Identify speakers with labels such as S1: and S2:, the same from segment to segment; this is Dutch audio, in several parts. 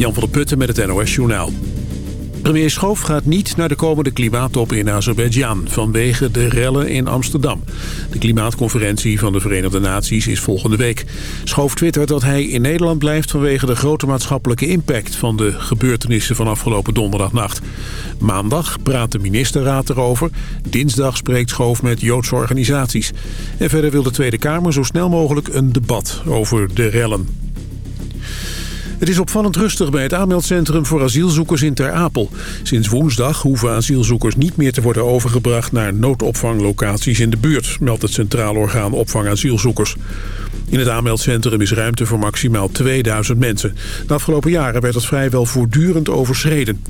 S1: Jan van der Putten met het NOS Journaal. Premier Schoof gaat niet naar de komende klimaattop in Azerbeidzjan vanwege de rellen in Amsterdam. De klimaatconferentie van de Verenigde Naties is volgende week. Schoof twittert dat hij in Nederland blijft vanwege de grote maatschappelijke impact van de gebeurtenissen van afgelopen donderdagnacht. Maandag praat de ministerraad erover. Dinsdag spreekt Schoof met Joodse organisaties. En verder wil de Tweede Kamer zo snel mogelijk een debat over de rellen. Het is opvallend rustig bij het aanmeldcentrum voor asielzoekers in Ter Apel. Sinds woensdag hoeven asielzoekers niet meer te worden overgebracht naar noodopvanglocaties in de buurt, meldt het Centraal Orgaan Opvang Asielzoekers. In het aanmeldcentrum is ruimte voor maximaal 2000 mensen. De afgelopen jaren werd het vrijwel voortdurend overschreden.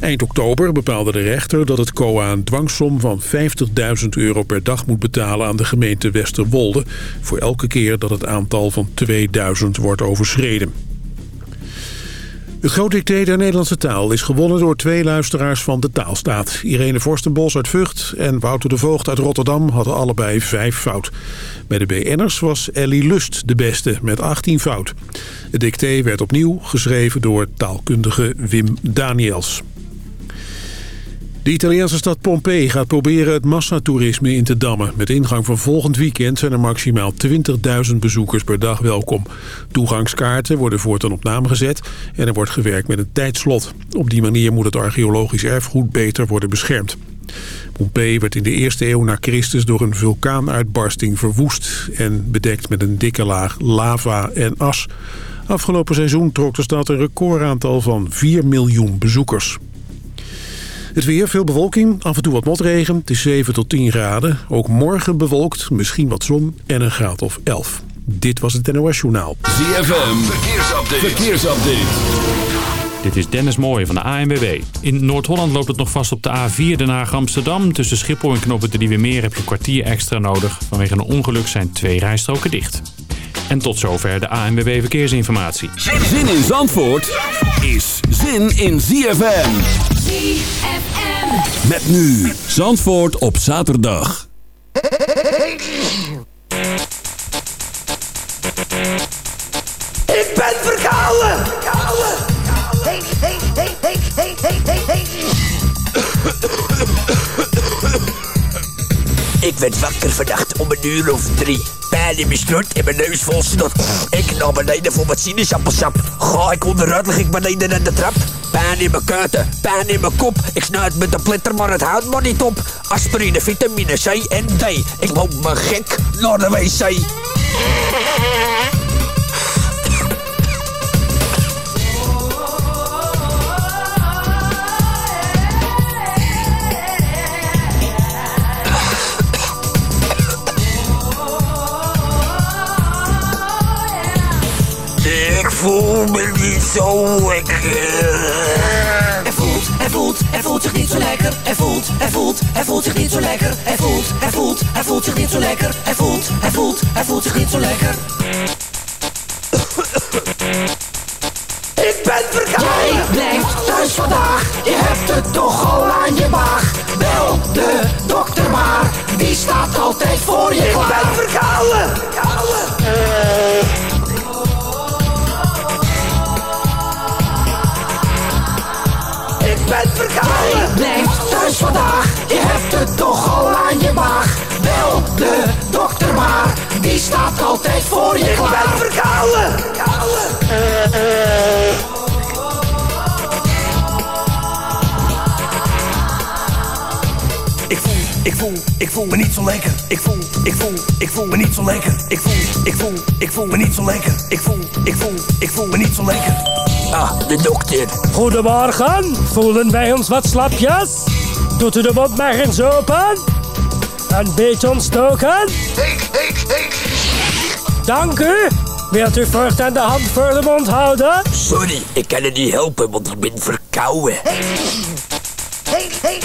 S1: Eind oktober bepaalde de rechter dat het COA een dwangsom van 50.000 euro per dag moet betalen aan de gemeente Westerwolde... voor elke keer dat het aantal van 2000 wordt overschreden. Het groot dicté der Nederlandse taal is gewonnen door twee luisteraars van de taalstaat. Irene Vorstenbos uit Vught en Wouter de Voogd uit Rotterdam hadden allebei vijf fout. Bij de BN'ers was Ellie Lust de beste met 18 fout. Het dicté werd opnieuw geschreven door taalkundige Wim Daniels. De Italiaanse stad Pompeii gaat proberen het massatoerisme in te dammen. Met ingang van volgend weekend zijn er maximaal 20.000 bezoekers per dag welkom. Toegangskaarten worden voortaan op naam gezet en er wordt gewerkt met een tijdslot. Op die manier moet het archeologisch erfgoed beter worden beschermd. Pompeii werd in de eerste eeuw na Christus door een vulkaanuitbarsting verwoest... en bedekt met een dikke laag lava en as. Afgelopen seizoen trok de stad een recordaantal van 4 miljoen bezoekers. Het weer, veel bewolking, af en toe wat motregen. Het is 7 tot 10 graden. Ook morgen bewolkt, misschien wat zon en een graad of 11. Dit was het NOS Journaal.
S2: ZFM, verkeersupdate. verkeersupdate.
S3: Dit is Dennis Mooij van de ANWB. In Noord-Holland loopt het nog vast op de A4 Den Haag-Amsterdam. Tussen Schiphol en Knoppen de Nieuwe Meer heb je een kwartier extra nodig. Vanwege een ongeluk zijn twee rijstroken dicht. En tot zover de ANWB Verkeersinformatie.
S2: Zin in Zandvoort is zin in ZFM.
S4: ZFM.
S2: Met nu Zandvoort op zaterdag.
S5: Ik ben verkouden. Hey, hey, hey, hey, hey, hey, hey, hey. Ik werd wakker vannacht om een uur of drie. Pijn in mijn strot en mijn neus vol snot. Ik naar beneden voor wat sinaasappelsap. Ga ik onderuit, lig ik beneden aan de trap. Pijn in mijn kuiten, pijn in mijn kop. Ik snuit met de plitter, maar het houdt maar niet op. Aspirine, vitamine C en D. Ik loop me gek naar de wc. Voel me niet zo lekker.
S4: Hij voelt, hij voelt, hij voelt zich niet zo lekker. Hij voelt, hij voelt, hij voelt zich niet zo lekker. Hij voelt, hij voelt, hij voelt zich niet zo lekker. Hij voelt, hij voelt, hij voelt zich niet zo lekker.
S5: Ik ben verkouden.
S4: Jij blijft thuis vandaag. Je hebt het toch al aan je maag. Bel de dokter maar. Die staat altijd voor je
S5: Ik ben
S4: klaar.
S5: verkouden.
S4: De dokter maar. Die staat altijd voor je
S5: Ik ben
S4: klaar.
S5: verkouden.
S6: Ik voel, ik voel, ik voel me niet zo lekker. Ik voel, ik voel, ik voel me niet zo lekker. Ik voel, ik voel, ik voel me niet zo lekker. Ik voel, ik voel, ik voel me niet zo lekker.
S5: Ah, de dokter.
S7: Goedemorgen, voelen wij ons wat slapjes? Doet u de mond maar eens open? Een beetje ontstoken? Dank u. Wilt u voortaan de hand voor de mond houden?
S5: Sorry, ik kan het niet helpen, want ik ben verkouden.
S4: Hey, hey.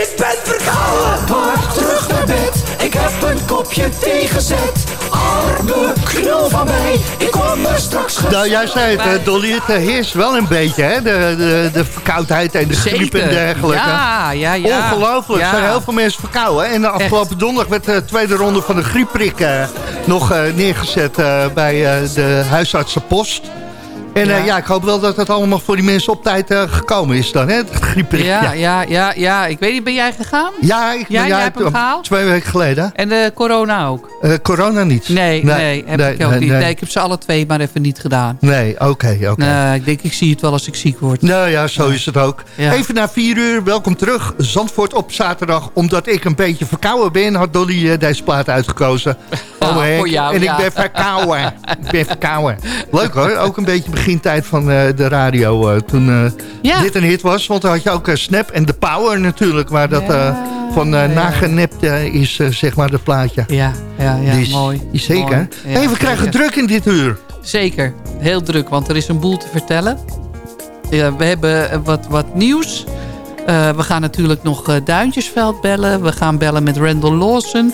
S5: Ik ben verkouden.
S4: Maar terug naar bed, ik heb een kopje thee gezet. Arme knul van mij, ik kom er straks
S8: Nou, jij zei het, eh, Dolly, het eh, heerst wel een beetje, hè? De, de, de verkoudheid en de griep en dergelijke.
S9: Ja, ja, ja.
S8: Ongelooflijk, er
S9: Ja.
S8: zijn heel veel mensen verkouden. En de afgelopen donderdag werd de tweede ronde van de griepprik eh, nog neergezet bij eh, de huisartsenpost.
S6: En
S9: Ja.
S6: ja. ja, ik hoop wel dat het allemaal voor die mensen op tijd eh, gekomen is dan, hè? Het.
S9: Ja, ja, ja, ja. Ik weet niet, ben jij gegaan?
S6: Ja, ik,
S9: ja, jij
S6: ik-
S9: hebt hem gehaald?
S6: Twee weken geleden.
S9: En de corona ook?
S6: Eh, corona niet.
S9: Nee, nee, heb ik ook
S6: nee,
S9: niet.
S6: Nee,
S9: ik heb ze alle twee maar even niet gedaan.
S6: Nee, oké, oké.
S9: Nee, ik denk, ik zie het wel als ik ziek word.
S6: Nou ja, zo is het ook.
S9: Ja.
S6: Even na vier uur, welkom terug. Zandvoort op zaterdag. Omdat ik een beetje verkouden ben, had Dolly eh, deze plaat uitgekozen. Henk.
S9: voor jou,
S6: en ik ben verkouden. ik ben verkouden. Leuk hoor, ook een beetje begintijd van eh, de radio eh, toen eh,
S9: Ja.
S6: dit een hit was. Want dan had je ook Snap en The Power natuurlijk, waar dat van nagenept is, zeg maar, dat plaatje.
S9: Ja, ja, ja, mooi.
S6: Zeker.
S9: Mooi.
S6: Hey, we krijgen
S9: zeker.
S6: druk in dit uur.
S9: Zeker, heel druk, want er is een boel te vertellen. We hebben wat, wat nieuws. We gaan natuurlijk nog Duintjesveld bellen. We gaan bellen met Randall Lawson.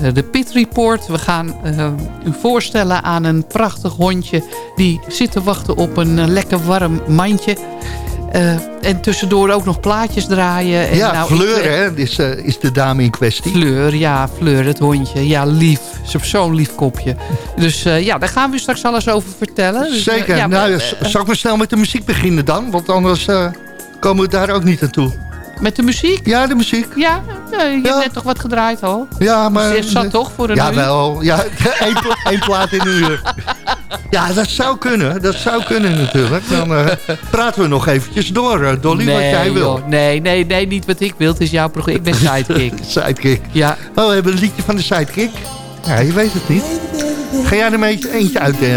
S9: Eh, de Pit Report. We gaan eh, u voorstellen aan een prachtig hondje... die zit te wachten op een eh, lekker warm mandje. En tussendoor ook nog plaatjes draaien. En
S6: ja,
S9: nou, ik-
S6: Fleur hè, is, is de dame in kwestie.
S9: Fleur, ja, Fleur, het hondje. Ja, lief. Ze heeft zo'n lief kopje. Dus ja, daar gaan we u straks alles over vertellen. Dus,
S6: Zeker.
S9: ja,
S6: nou,
S9: maar,
S6: zal ik maar snel met de muziek beginnen dan? Want anders komen we daar ook niet aan toe.
S9: Met de muziek?
S6: Ja, de muziek.
S9: Ja, je
S6: Ja.
S9: hebt net toch wat gedraaid al?
S6: Ja, maar...
S9: Is zat toch voor een
S6: ja,
S9: uur?
S6: wel. Ja, één, pla- één plaat in een uur. Ja, dat zou kunnen. Dat zou kunnen natuurlijk. Dan eh, praten we nog eventjes door, eh, Dolly, wat jij wil.
S9: joh, nee, nee, nee, niet wat ik wil. Het is jouw programma. Ik ben sidekick.
S6: Sidekick.
S9: ja,
S6: Oh, we hebben een liedje van de Sidekick. Ja, je weet het niet. Ga jij er beetje eentje uit eh,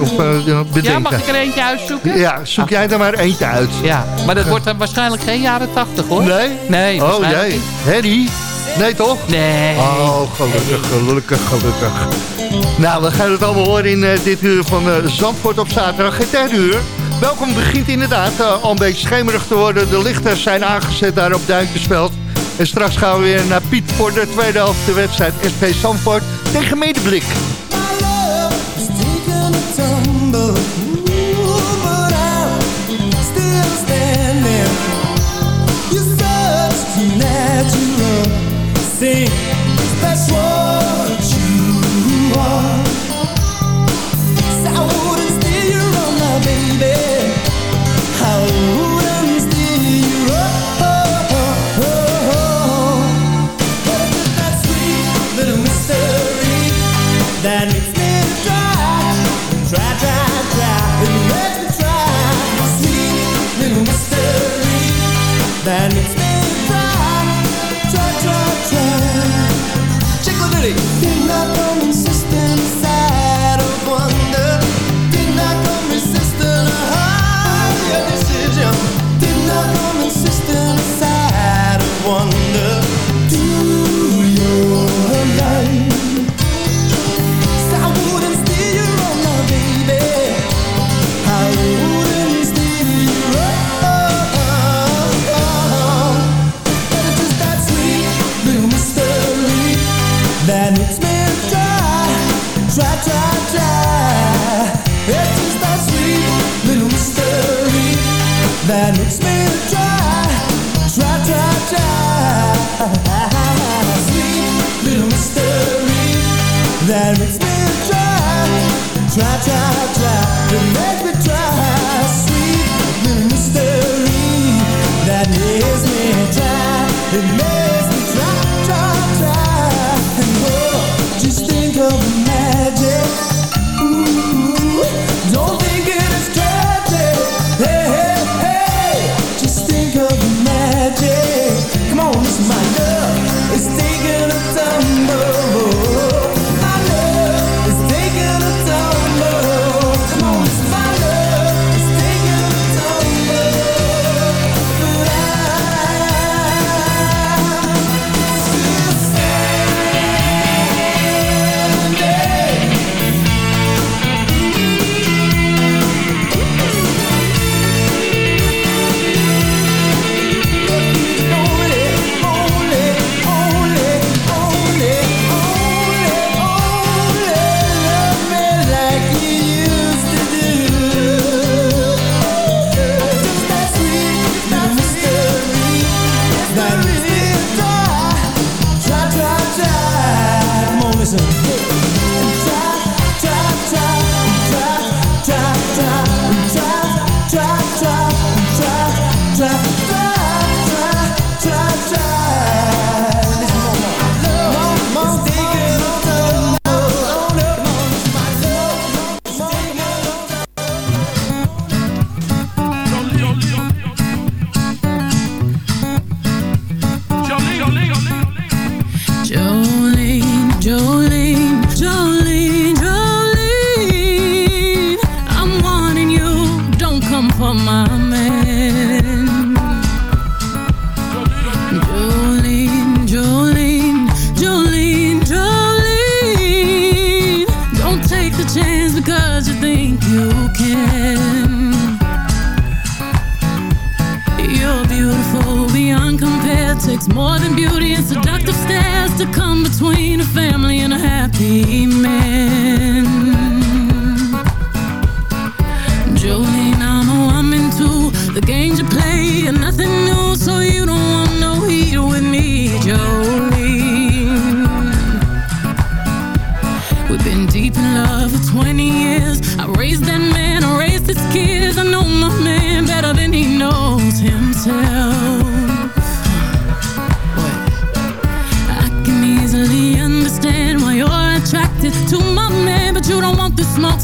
S6: of, eh, bedenken?
S9: ja, mag ik er eentje uitzoeken?
S6: Ja, zoek jij er maar eentje uit.
S9: Ja, maar dat wordt dan waarschijnlijk geen jaren tachtig, hoor.
S6: Nee?
S9: Nee,
S6: Oh
S9: niet.
S6: Harry? Nee toch?
S9: Nee.
S6: Oh, gelukkig, gelukkig, gelukkig. Nou, we gaan het allemaal horen in eh, dit uur van Zandvoort op zaterdag. Het derde uur. Welkom begint inderdaad eh, al een beetje schemerig te worden. De lichters zijn aangezet daar op Duintjesveld. En straks gaan we weer naar Piet voor de tweede helft de wedstrijd SP Zandvoort tegen Medeblik.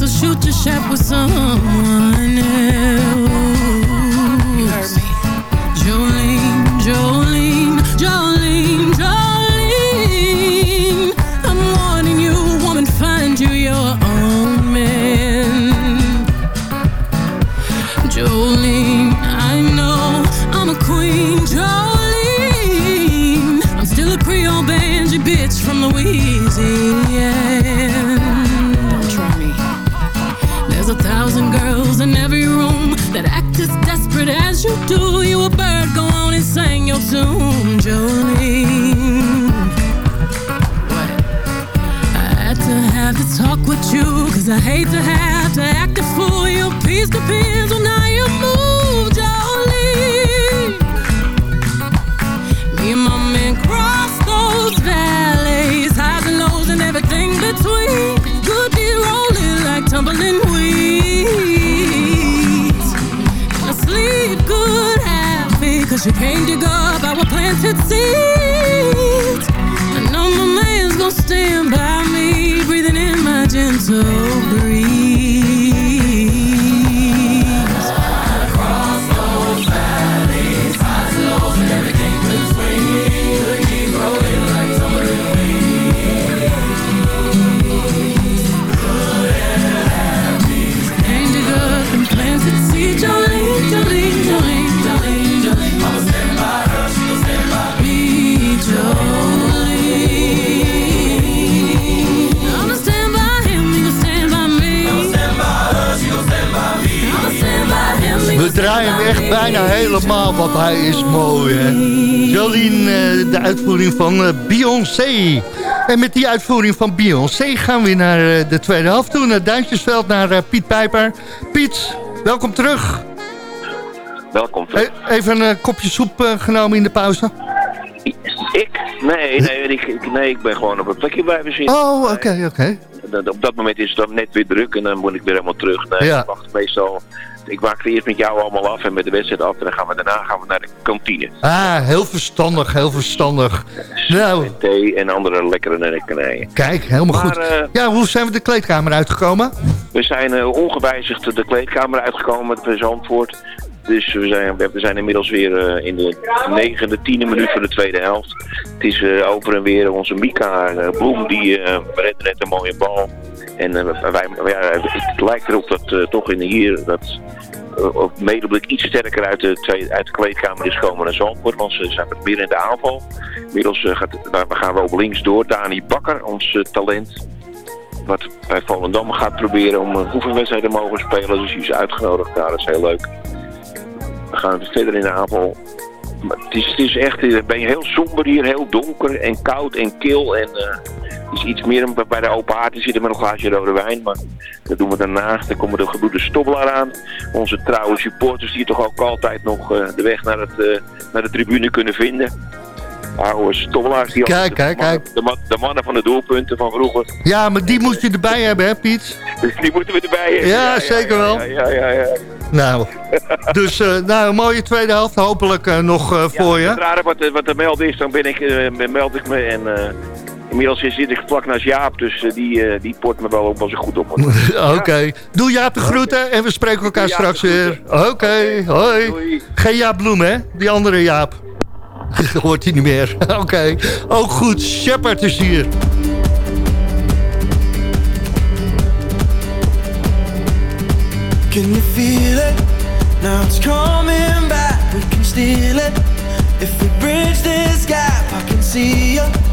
S10: So shoot your shot with someone else.
S8: Draaien hem echt bijna helemaal, want hij is mooi, hè. Jolien, eh, de uitvoering van eh, Beyoncé. En met die uitvoering van Beyoncé gaan we naar eh, de tweede helft toe. Naar Duintjesveld, naar Piet Pijper. Piet, welkom terug.
S11: Welkom.
S8: E- even een kopje soep genomen in de pauze.
S11: Ik? Nee, nee, ik, nee, ik ben gewoon op een plekje blijven zitten.
S8: Oh, oké, oké.
S11: Op dat moment is het dan net weer druk en dan moet ik weer helemaal terug. Nee,
S8: Ja.
S11: ik wacht meestal. Ik wacht eerst met jou allemaal af en met de wedstrijd af. En dan gaan we daarna gaan we naar de kantine.
S8: Ah, heel verstandig, heel verstandig. Nou,
S11: Thee en andere lekkere lekkernijen.
S8: kijk, helemaal
S11: Maar,
S8: goed.
S11: eh,
S8: Ja, hoe zijn we de kleedkamer uitgekomen?
S11: We zijn eh, ongewijzigd de kleedkamer uitgekomen met Zandvoort. Dus we zijn, we zijn inmiddels weer eh, in de negende, tiende minuut van de tweede helft. Het is eh, over en weer onze Mika eh, Bloem, die redde net een mooie bal. En wij, ja, het lijkt erop dat toch in de hier dat uh, medeblik iets sterker uit de, uit de kleedkamer is gekomen dan Zandvoort. Want ze zijn wat meer in de aanval. Inmiddels eh, daar gaan we op links door. Dani Bakker, ons eh, talent wat bij Volendam gaat proberen om een oefenwedstrijd te mogen spelen. Dus die is uitgenodigd daar, dat is heel leuk. We gaan verder in de aanval. Het, is, echt, eh, ben je heel somber hier, heel donker en koud en kil. En eh, is iets meer om bij de open haard te zitten met een glaasje rode wijn. Maar dat doen we daarna. Dan komen de gebroeders Stobbelaar aan. Onze trouwe supporters die toch ook altijd nog eh, de weg naar, het, eh, naar de tribune kunnen vinden. Oude stobbelaars die
S8: Kijk,
S11: altijd
S8: kijk,
S11: de, mannen, de, man- de mannen van de doelpunten van vroeger.
S8: Ja, maar die moet je erbij hebben, hè Piet?
S11: Dus die moeten we erbij hebben.
S8: Ja, zeker wel.
S11: Ja, ja, ja. ja.
S8: Nou, dus eh, nou, een mooie tweede helft hopelijk nog voor je.
S11: Zodra er wat, wat te melden is, dan ben ik, meld ik me. En inmiddels zit ik vlak naast Jaap, dus eh, die, eh, die port me wel op als ik goed op.
S8: Oké, doe Jaap de groeten en we spreken elkaar straks weer. Oké, hoi.
S11: Doei.
S8: Geen Jaap Bloem, hè? Die andere Jaap. Hoort hij niet meer. Oké, ook goed. Shepard is hier.
S12: Can you feel it? Now it's coming back. We can steal it. If we bridge this gap, I can see you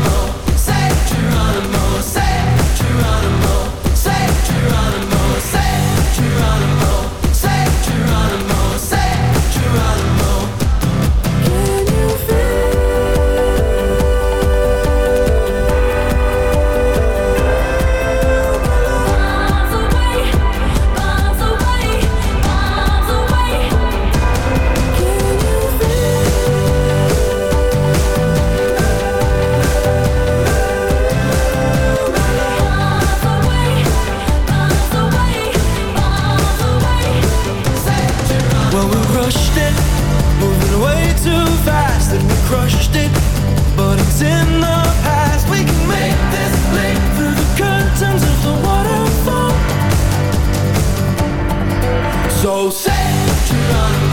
S12: to run.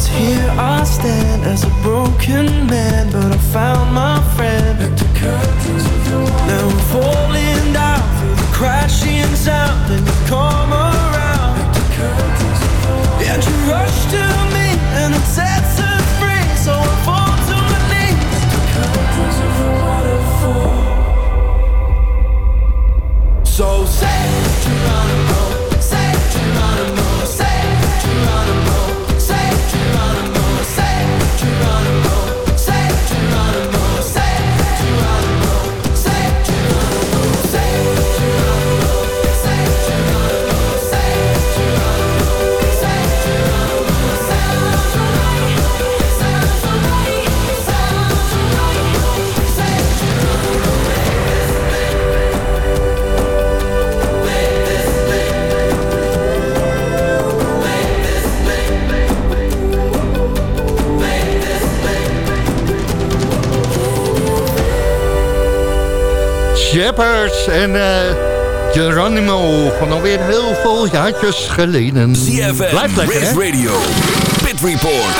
S12: So here I stand as a broken man, but I found my friend. Now I'm falling down through the crashing sound, and you come around. And you rush to
S8: Shepherds en eh, Geronimo van alweer heel veel jaartjes geleden.
S2: CFM,
S8: Blijft lekker, hè?
S2: Race Radio, Pit Report.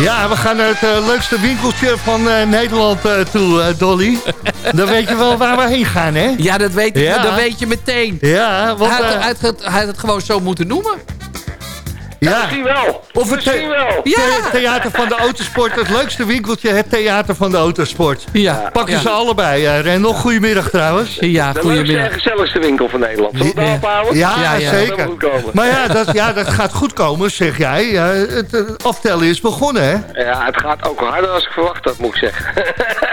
S8: Ja, we gaan naar het eh, leukste winkeltje van eh, Nederland eh, toe, Dolly. Dan weet je wel waar we heen gaan, hè?
S9: Ja, dat weet,
S8: Ja.
S9: dat weet je meteen.
S8: Ja, want...
S9: hij, had, hij, had, het- hij had het gewoon zo moeten noemen.
S8: Ja,
S13: Misschien wel.
S8: Of het
S13: Misschien wel.
S9: Ja.
S8: The- theater van de autosport, het leukste winkeltje, het theater van de autosport.
S9: Ja.
S8: Pakken
S9: ja.
S8: ze allebei. Uh, Rendel, goedemiddag trouwens.
S9: Ja,
S13: De leukste en
S9: goedemiddag.
S13: gezelligste winkel van Nederland. Zullen we
S8: Ja. Ja,
S9: Ja, ja.
S8: zeker.
S13: Dat moet komen.
S8: Maar ja dat, ja, dat gaat goed komen, zeg jij. Ja, het eh, aftellen is begonnen, hè?
S13: Ja, het gaat ook harder dan ik verwacht had, moet ik zeggen.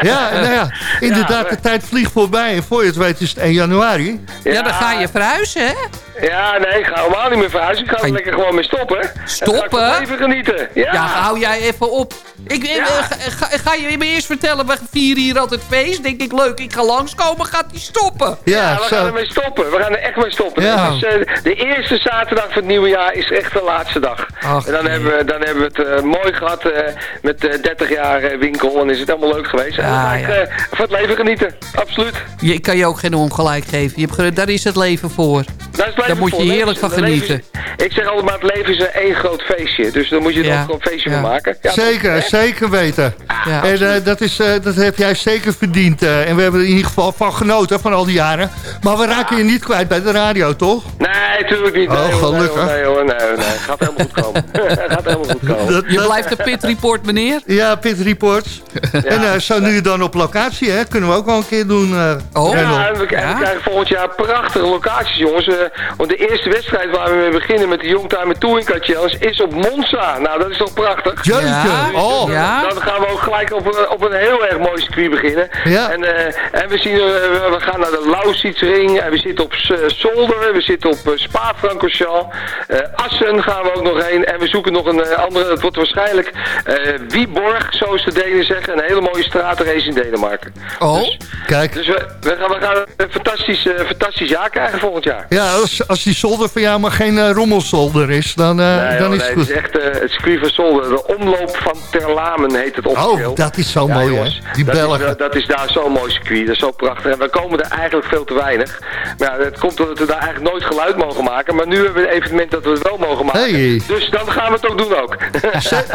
S8: Ja, nou ja, inderdaad,
S13: Ja,
S8: de tijd vliegt voorbij. En voor je het weet is het 1 januari.
S9: Ja, dan ga je verhuizen, hè?
S13: Ja, nee, ik ga helemaal niet meer verhuizen. Ik ga er lekker gewoon mee stoppen.
S9: Stoppen?
S13: En ga leven genieten. Ja.
S9: Ja, hou jij even op. Ik, eh,
S13: Ja.
S9: ga, ga, ga je me eerst vertellen, we vieren hier altijd feest. Denk ik, leuk, ik ga langskomen, gaat die stoppen.
S8: Ja,
S13: Ja, we gaan
S8: zo.
S13: ermee stoppen. We gaan er echt mee stoppen.
S8: Ja.
S13: Dus, eh, de eerste zaterdag van het nieuwe jaar is echt de laatste dag.
S9: Ach,
S13: en dan
S9: nee.
S13: hebben, we, dan hebben we het eh, mooi gehad eh, met eh 30 jaar winkel. En is het allemaal leuk geweest. en dan ga ik eh, van het leven genieten. Absoluut.
S9: Je, ik kan je ook geen ongelijk geven. Je hebt, daar is het leven voor.
S13: Daar, is het leven
S9: Daar moet je heerlijk van genieten.
S13: is- ik zeg altijd maar, het leven is een één groot feestje. Dus dan moet je er
S9: Ja.
S13: ook gewoon een feestje
S9: Ja.
S13: van maken. Ja,
S8: Zeker,
S13: toch?
S8: zeker weten.
S9: Ja,
S8: En eh, dat, is, eh, dat heb jij zeker verdiend. eh, en we hebben er in ieder geval van genoten van al die jaren. Maar we raken je niet kwijt bij de radio, toch?
S13: Nee, natuurlijk niet.
S8: Oh,
S13: Nee, hoor, nee,
S8: gelukkig.
S13: hoor, Nee, hoor, nee, nee. Gaat helemaal goed komen. gaat
S9: Je blijft de pit report, meneer.
S8: Ja, pit reports. En eh, zo nu dan op locatie, hè? Kunnen we ook wel een keer doen, eh
S9: Oh.
S13: Ja, en we, en we krijgen volgend jaar prachtige locaties, jongens. Eh, want de eerste wedstrijd waar we mee beginnen met de Youngtimer Touring Car Challenge is op Monza. Nou, dat is toch prachtig?
S8: Jeetje,
S9: Ja.
S8: oh.
S13: Dus,
S9: Ja.
S13: Dan gaan we ook gelijk op, een- op een heel erg mooi circuit beginnen.
S8: Ja.
S13: En, eh, en we, zien, we- gaan naar de Lausitzring. En we zitten op Zolder. We zitten op uh, Spa-Francorchamps. Eh, Assen gaan we ook nog heen. En we zoeken nog een eh, andere. Het wordt waarschijnlijk eh Wieborg, zoals de Denen zeggen. Een hele mooie straatrace in Denemarken.
S9: Oh,
S8: Kijk.
S13: Dus we, we, gaan, we gaan een fantastisch, eh, fantastisch jaar krijgen volgend jaar.
S8: Ja, als, als die zolder van jou maar geen eh, rommelzolder is, dan, eh,
S13: Nee,
S8: dan is het
S13: nee,
S8: goed.
S13: het is echt eh, het circuit van Zolder. De omloop van Terlamen heet het officieel.
S8: Oh, dat is zo
S13: Ja,
S8: mooi,
S13: jongens,
S8: hè? Die
S13: dat is,
S8: Belgen.
S13: wel- dat is daar zo'n mooi circuit. Dat is zo prachtig. En we komen er eigenlijk veel te weinig. Maar ja, het komt omdat we daar eigenlijk nooit geluid mogen maken. Maar nu hebben we een evenement dat we het wel mogen maken.
S8: Hey.
S13: Dus dan gaan we het ook doen ook.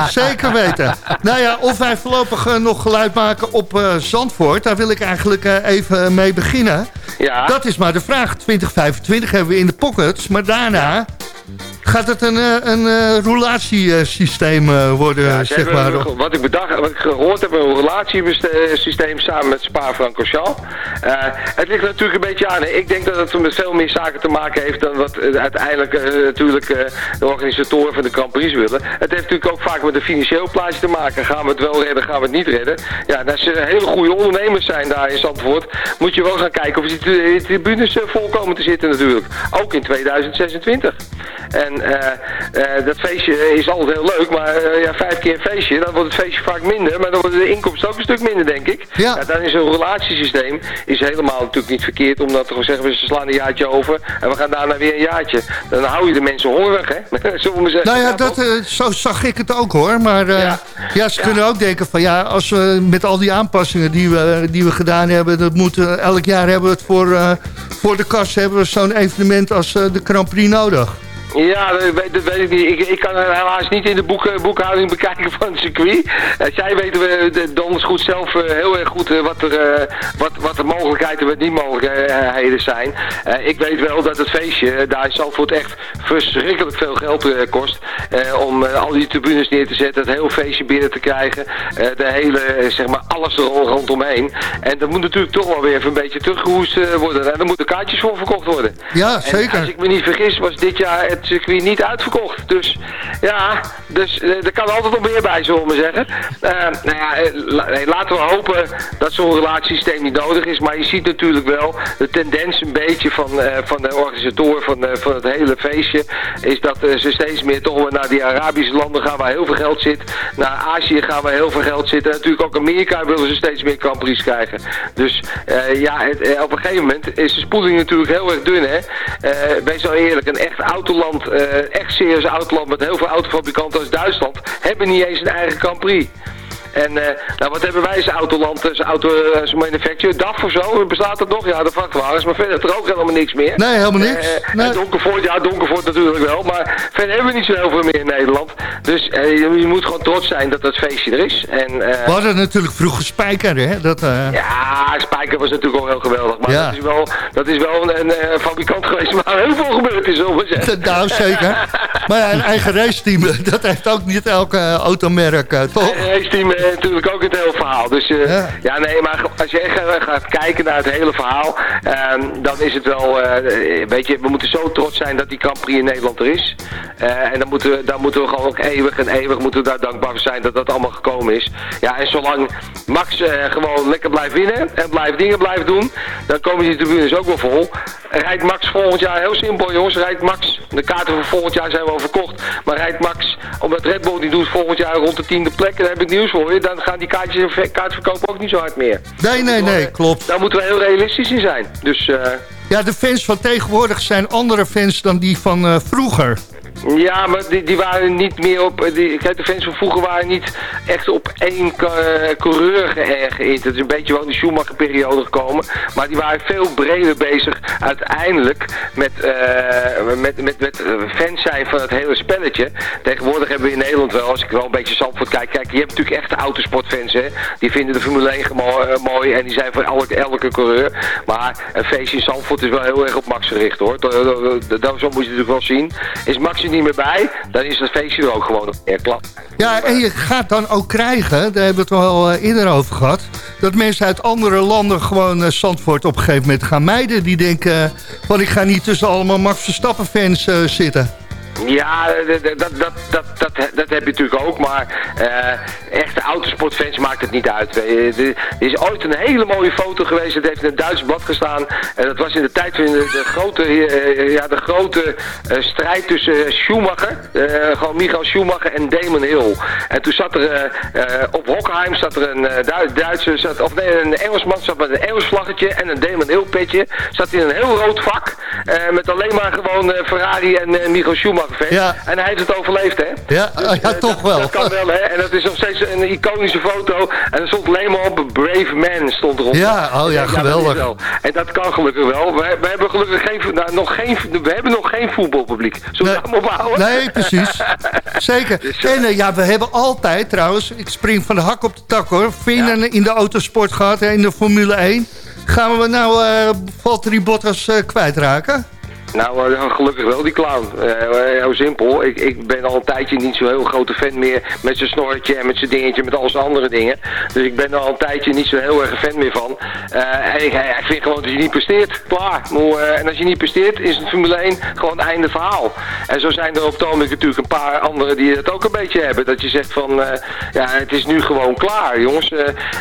S8: Zeker weten. Nou ja, of wij voorlopig eh, nog geluid maken op eh, Zandvoort. Daar wil ik eigenlijk eh, even mee beginnen.
S13: Ja.
S8: Dat is maar de vraag. 2025 hebben we in de pockets. Maar daarna gaat het een, eh, een eh, roulatiesysteem eh, worden,
S13: Ja,
S8: zeg maar.
S13: een- wat ik bedacht, wat ik gehoord heb, een relatiesysteem samen met Spa-Francorchamps. Eh het ligt natuurlijk een beetje aan. Ik denk dat het met veel meer zaken te maken heeft dan wat uiteindelijk natuurlijk de organisatoren van de Grand Prix willen. Het heeft natuurlijk ook vaak met een financieel plaatje te maken. Gaan we het wel redden, gaan we het niet redden? Ja, als er hele goede ondernemers zijn daar in Zandvoort, moet je wel gaan kijken of die tri- die tribunes vol komen te zitten natuurlijk. Ook in 2026. En eh, eh, dat feestje is altijd heel leuk, maar eh, ja, vijf keer een feestje, dan wordt het feestje vaak minder, maar dan worden de inkomsten ook een stuk minder, denk ik.
S8: Ja.
S13: dan is een relatiesysteem is helemaal natuurlijk niet verkeerd, omdat we gewoon zeggen, we slaan een jaartje over en we gaan daarna weer een jaartje. Dan hou je de mensen hongerig, hè? Zullen we zeggen.
S8: Nou ja, dat, zo zag ik het ook hoor. Maar eh, ja. ze kunnen ook denken van ja, als we met al die aanpassingen die we, die we gedaan hebben, dat moet, eh, elk jaar hebben we het voor, voor de kast hebben we zo'n evenement als de Grand Prix nodig.
S13: Ja, dat weet, dat weet ik niet. Ik, ik kan helaas niet in de boek, boekhouding bekijken van het circuit. Eh, zij weten we de- donders goed zelf eh, heel erg goed eh, wat, er, eh, wat, wat de mogelijkheden en wat niet mogelijkheden zijn. Eh, ik weet wel dat het feestje eh, daar in Zandvoort echt verschrikkelijk veel geld eh, kost. eh, om eh, al die tribunes neer te zetten, het hele feestje binnen te krijgen. eh, de hele, eh, zeg maar, alles er rondomheen. En dat moet natuurlijk toch wel weer even een beetje teruggehoest eh, worden. En daar moeten kaartjes voor verkocht worden.
S8: Ja,
S13: En
S8: zeker.
S13: als ik me niet vergis, was dit jaar het circuit niet uitverkocht. Dus ja, dus, eh, er kan altijd nog meer bij, zullen we zeggen. Eh, nou ja, eh, laten we hopen dat zo'n relatiesysteem niet nodig is. Maar je ziet natuurlijk wel de tendens een beetje van, van de organisatoren van, van het hele feestje. Is dat ze steeds meer toch naar die Arabische landen gaan waar heel veel geld zit. Naar Azië gaan waar heel veel geld zit. En natuurlijk ook Amerika willen ze steeds meer Grand krijgen. Dus ja, het, op een gegeven moment is de spoeling natuurlijk heel erg dun. Hè? Eh, wees wel eerlijk, een echt autoland, eh, echt serieus autoland met heel veel autofabrikanten als Duitsland, hebben niet eens een eigen Grand Prix. En eh, nou, wat hebben wij als autoland, als auto, als manufacturer? DAF of zo, bestaat dat nog? Ja, de vrachtwagens, maar verder is er ook helemaal niks meer.
S8: Nee, helemaal niks.
S13: Eh,
S8: Nee.
S13: Donkervoort, ja, Donkervoort natuurlijk wel, maar verder hebben we niet zo heel veel meer in Nederland. Dus eh, je, moet gewoon trots zijn dat dat feestje er is. En, eh,
S8: We hadden natuurlijk vroeger Spijker, hè? Dat, eh,
S13: ja, Spijker was natuurlijk al heel geweldig. Maar
S8: Ja.
S13: dat, is wel, dat is wel een, een, eh, fabrikant geweest waar heel veel gebeurd is, zullen we.
S8: Nou, zeker. Maar ja, een eigen raceteam, dat heeft ook niet elke eh, automerk, eh, toch?
S13: En raceteam eh, natuurlijk ook het hele verhaal. Dus eh,
S8: Ja.
S13: ja. nee, maar als je echt eh, gaat kijken naar het hele verhaal, ehm, dan is het wel, eh, weet je, we moeten zo trots zijn dat die Grand Prix in Nederland er is. Eh, en dan moeten, we, dan moeten we gewoon ook eeuwig en eeuwig moeten we daar dankbaar voor zijn dat dat allemaal gekomen is. Ja, en zolang Max eh, gewoon lekker blijft winnen en blijft dingen blijven doen, dan komen die tribunes ook wel vol. Rijdt Max volgend jaar, heel simpel jongens, rijdt Max, de kaarten voor volgend jaar zijn wel verkocht, maar rijdt Max, omdat Red Bull die doet volgend jaar rond de tiende plek, dan heb ik nieuws voor dan gaan die kaartjes, kaartverkopen ook niet zo hard meer.
S8: Nee, nee, nee, klopt.
S13: Daar moeten we heel realistisch in zijn. Dus eh,
S8: Ja, de fans van tegenwoordig zijn andere fans dan die van eh, vroeger.
S13: Ja, maar die, die waren niet meer op... Die, kijk, de fans van vroeger waren niet echt op één eh, coureur ge- geïnt. Het is een beetje wel in de Schumacher-periode gekomen. Maar die waren veel breder bezig uiteindelijk met, eh, met, met, met eh, fans zijn van het hele spelletje. Tegenwoordig hebben we in Nederland wel, als ik wel een beetje Zandvoort kijk... Kijk, je hebt natuurlijk echt autosportfans, hè. Die vinden de Formule 1 gemo- eh, mooi en die zijn voor elke, elke coureur. Maar een feestje in Zandvoort is wel heel erg op Max gericht, hoor. Dat, zo moet je natuurlijk wel zien. Is Max ze niet meer bij, dan is het feestje er ook gewoon meer klap.
S8: Ja, en je gaat dan ook krijgen, daar hebben we het wel eh, eerder over gehad... dat mensen uit andere landen gewoon eh, Zandvoort op een gegeven moment gaan mijden. Die denken eh, van ik ga niet tussen allemaal Max Verstappen fans zitten.
S13: Ja, dat, dat, dat, dat, dat, heb je natuurlijk ook, maar eh, echte autosportfans maakt het niet uit. Eh, Er is ooit een hele mooie foto geweest, dat heeft in een Duits blad gestaan. En dat was in de tijd van de, grote, eh, ja, de grote eh, strijd tussen Schumacher, eh, gewoon Michael Schumacher en Damon Hill. En toen zat er eh, eh, op Hockenheim zat er een eh, Du- Duitse, zat, of nee, een Engelsman zat met een Engels vlaggetje en een Damon Hill petje. Zat in een heel rood vak, eh, met alleen maar gewoon eh, Ferrari en eh, Michael Schumacher
S8: Ja.
S13: En hij heeft het overleefd, hè?
S8: Ja,
S13: Dus,
S8: ja
S13: eh,
S8: toch wel.
S13: Dat kan wel, hè? En dat is nog steeds een iconische foto. En er stond alleen maar op Brave Man stond erop.
S8: Ja, oh ja,
S13: dat
S8: geweldig.
S13: wel. En dat kan gelukkig wel. We, we hebben gelukkig geen, nou, nog geen, we hebben nog geen voetbalpubliek. Zullen we
S8: Nee.
S13: dat ophouden?
S8: Nee, precies. Zeker. En eh, ja, we hebben altijd trouwens, ik spring van de hak op de tak hoor, Vinnen in de autosport gehad, in de Formule 1. Gaan we nou eh Valtteri Bottas eh, kwijtraken?
S13: Nou, eh, gelukkig wel, die clown. Eh, heel simpel. Ik, ik ben al een tijdje niet zo'n heel grote fan meer met zijn snorretje en met zijn dingetje, met al zijn andere dingen. Dus ik ben er al een tijdje niet zo heel erg fan meer van. Eh, en ik, ik vind gewoon dat je niet presteert. Klaar. En als je niet presteert, is het Formule 1 gewoon het einde verhaal. En zo zijn er op het natuurlijk een paar anderen die het ook een beetje hebben. Dat je zegt van, ja, het is nu gewoon klaar, jongens.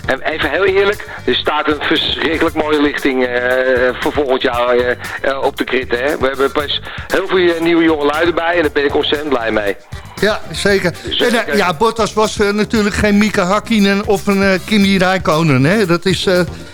S13: En even heel eerlijk, er staat een verschrikkelijk mooie lichting voor volgend jaar op de grid, hè. We hebben best heel veel eh, nieuwe jonge luiden bij en daar ben ik ontzettend blij mee.
S8: Ja, zeker.
S13: Zeker.
S8: En, eh, ja, Bottas was eh, natuurlijk geen Mika Hakkinen of een eh, Kimi Räikkönen. Hè? Dat, is,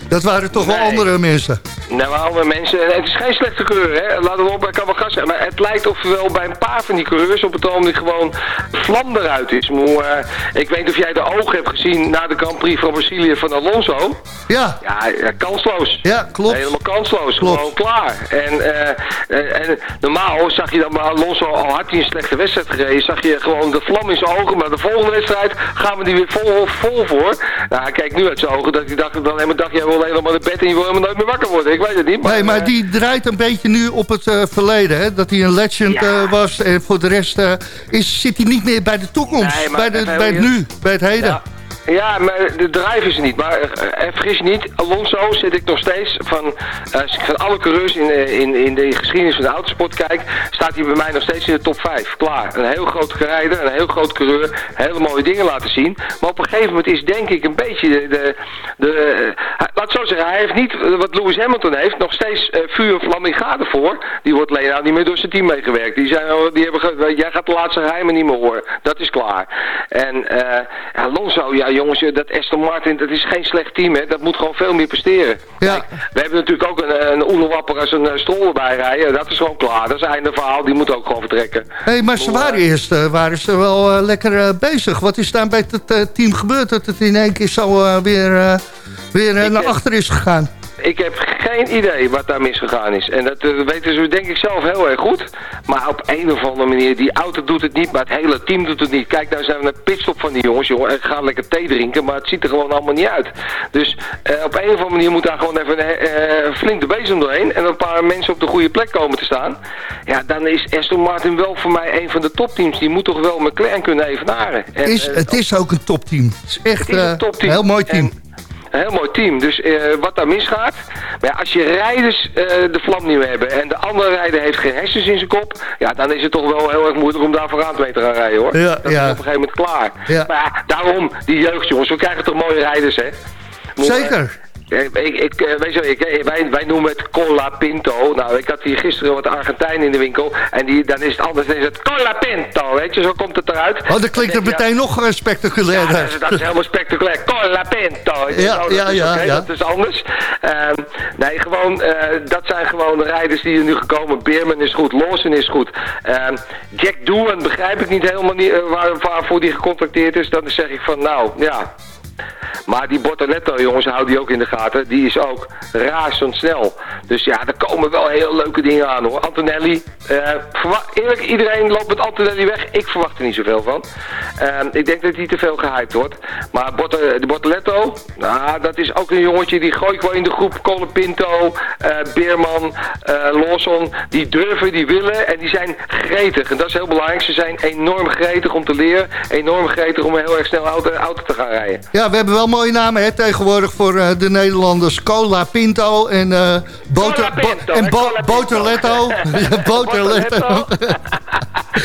S8: dat waren toch wel andere mensen.
S13: Nou, andere mensen, het is geen slechte coureur, hè. Laten we op, hij kan wel gas zijn. Maar het lijkt of er wel bij een paar van die coureurs op het ogenblik gewoon vlam eruit is. Maar, eh, ik weet niet of jij de ogen hebt gezien na de Grand Prix van Brazilië van Alonso.
S8: Ja.
S13: Ja, ja, kansloos.
S8: Ja, klopt.
S13: Helemaal kansloos.
S8: Klopt.
S13: Gewoon klaar. En, eh, en, en normaal zag je dan maar Alonso, al had hij een slechte wedstrijd gereden, zag je gewoon de vlam in zijn ogen. Maar de volgende wedstrijd gaan we die weer vol, vol voor. Nou, hij kijkt nu uit zijn ogen dat hij dacht, dan helemaal dacht, jij wil helemaal naar bed en je wil helemaal nooit meer wakker worden. Ik weet het niet. Maar,
S8: Nee, maar
S13: eh,
S8: die draait een beetje nu op het eh, verleden. Hè? Dat hij een legend
S13: Ja.
S8: eh, was. En voor de rest is, zit hij niet meer bij de toekomst.
S13: Nee, maar
S8: bij, de, bij het nu, bij het heden.
S13: Ja. Ja, maar de drive is niet. Maar uh, vergis je niet, Alonso zit ik nog steeds van, eh, als ik van alle coureurs in, eh, in, in de geschiedenis van de autosport kijk, staat hij bij mij nog steeds in de top 5. Klaar. Een heel groot rijder, een heel groot coureur, hele mooie dingen laten zien. Maar op een gegeven moment is denk ik een beetje de... de, eh, laat zo zeggen, hij heeft niet eh, wat Lewis Hamilton heeft, nog steeds eh, vuur en vlam in gade voor. Die wordt alleen nou niet meer door zijn team meegewerkt. Die, zijn, al- die hebben, jij gaat de laatste geheimen niet meer horen. Dat is klaar. En eh, Alonso, ja jongens, eh, dat Aston Martin, dat is geen slecht team, hè. Dat moet gewoon veel meer presteren.
S8: Ja.
S13: We hebben natuurlijk ook een, een oerwapper als een uh, Stroll erbij rijden. Dat is gewoon klaar. Dat is einde verhaal. Die moet ook gewoon vertrekken.
S8: Hey, maar ze waren eerst eh, waren ze wel eh, lekker eh, bezig. Wat is daar bij het eh, team gebeurd dat het in één keer zo eh, weer, eh, weer eh, naar achter is gegaan?
S13: Ik heb geen idee wat daar misgegaan is. En dat eh, weten ze denk ik zelf heel erg goed. Maar op een of andere manier, die auto doet het niet, maar het hele team doet het niet. Kijk, nou zijn we een pitstop van die jongens, jongen. En gaan lekker thee drinken, maar het ziet er gewoon allemaal niet uit. Dus eh, op een of andere manier moet daar gewoon even eh, flink de bezem doorheen. En een paar mensen op de goede plek komen te staan. Ja, dan is Aston Martin wel voor mij een van de topteams. Die moet toch wel McLaren kunnen evenaren. En,
S8: Is, het is ook een topteam. Het is echt
S13: het is een
S8: heel mooi team.
S13: En- een heel mooi team. Dus eh, wat daar misgaat. Maar ja, als je rijders eh, de vlam niet meer hebben en de andere rijder heeft geen hersens in zijn kop. Ja, dan is het toch wel heel erg moeilijk om daar vooraan mee te gaan rijden hoor.
S8: Ja,
S13: dat
S8: ja.
S13: is op een gegeven moment klaar.
S8: Ja.
S13: Maar ja, daarom, die jeugd jongens. We krijgen toch mooie rijders hè.
S8: Zeker.
S13: Eh, Ik, ik, eh, weet je, wel, ik, eh, wij, wij noemen het Cola Pinto. Nou, ik had hier gisteren wat Argentijn in de winkel. En die, dan is het anders. Dan is het Cola Pinto. Weet je, zo komt het eruit.
S8: Oh, dan klinkt het
S13: Ja.
S8: meteen nog spectaculairder.
S13: Ja, dat is, dat is helemaal spectaculair. Cola Pinto.
S8: Ja,
S13: dat
S8: ja,
S13: is
S8: ja.
S13: Dat is anders. Ehm, nee, gewoon, dat zijn gewoon de rijders die er nu gekomen. Beerman is goed, Lawson is goed. Ehm, Jack Doohan begrijp ik niet helemaal niet, waar, waarvoor die gecontracteerd is. Dan zeg ik van, nou, ja. Maar die Bortoletto, jongens, hou die ook in de gaten. Die is ook razendsnel. Dus ja, er komen wel heel leuke dingen aan hoor. Antonelli, eh, eerlijk, iedereen loopt met Antonelli weg. Ik verwacht er niet zoveel van. Eh, ik denk dat hij te veel gehyped wordt. Maar Borto, de Bortoletto, nou, dat is ook een jongetje die gooi ik wel in de groep. Colin Pinto, eh, Beerman, eh Lawson. Die durven, die willen en die zijn gretig. En dat is heel belangrijk. Ze zijn enorm gretig om te leren. Enorm gretig om heel erg snel auto, auto te gaan rijden.
S8: Ja, we hebben wel mooie namen hè, tegenwoordig voor eh, de Nederlanders. Cola Pinto en uh, boter,
S13: Pinto,
S8: en bo-
S13: Cola.
S8: Boterletto. Boterletto.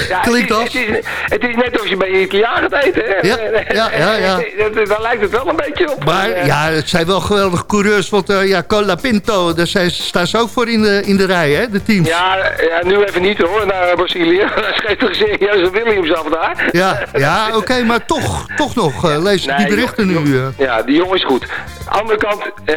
S13: Ja,
S8: Klinkt
S13: het, is, het, is, het is net als je bij Italiaan gaat eten. Hè?
S8: Ja, ja, ja, ja.
S13: Daar lijkt het wel een beetje op.
S8: Maar ja, het zijn wel geweldige coureurs. Want eh, ja, Cola Pinto, daar zijn, staan ze ook voor in de, in de rij, hè, de teams.
S13: Ja, ja, nu even niet hoor, naar Brazilië. Daar schreef toch serieus een Williams af daar.
S8: Ja, ja oké, maar toch, toch nog. lees die berichten
S13: joh,
S8: nu.
S13: Ja, die jongen is goed. andere kant eh,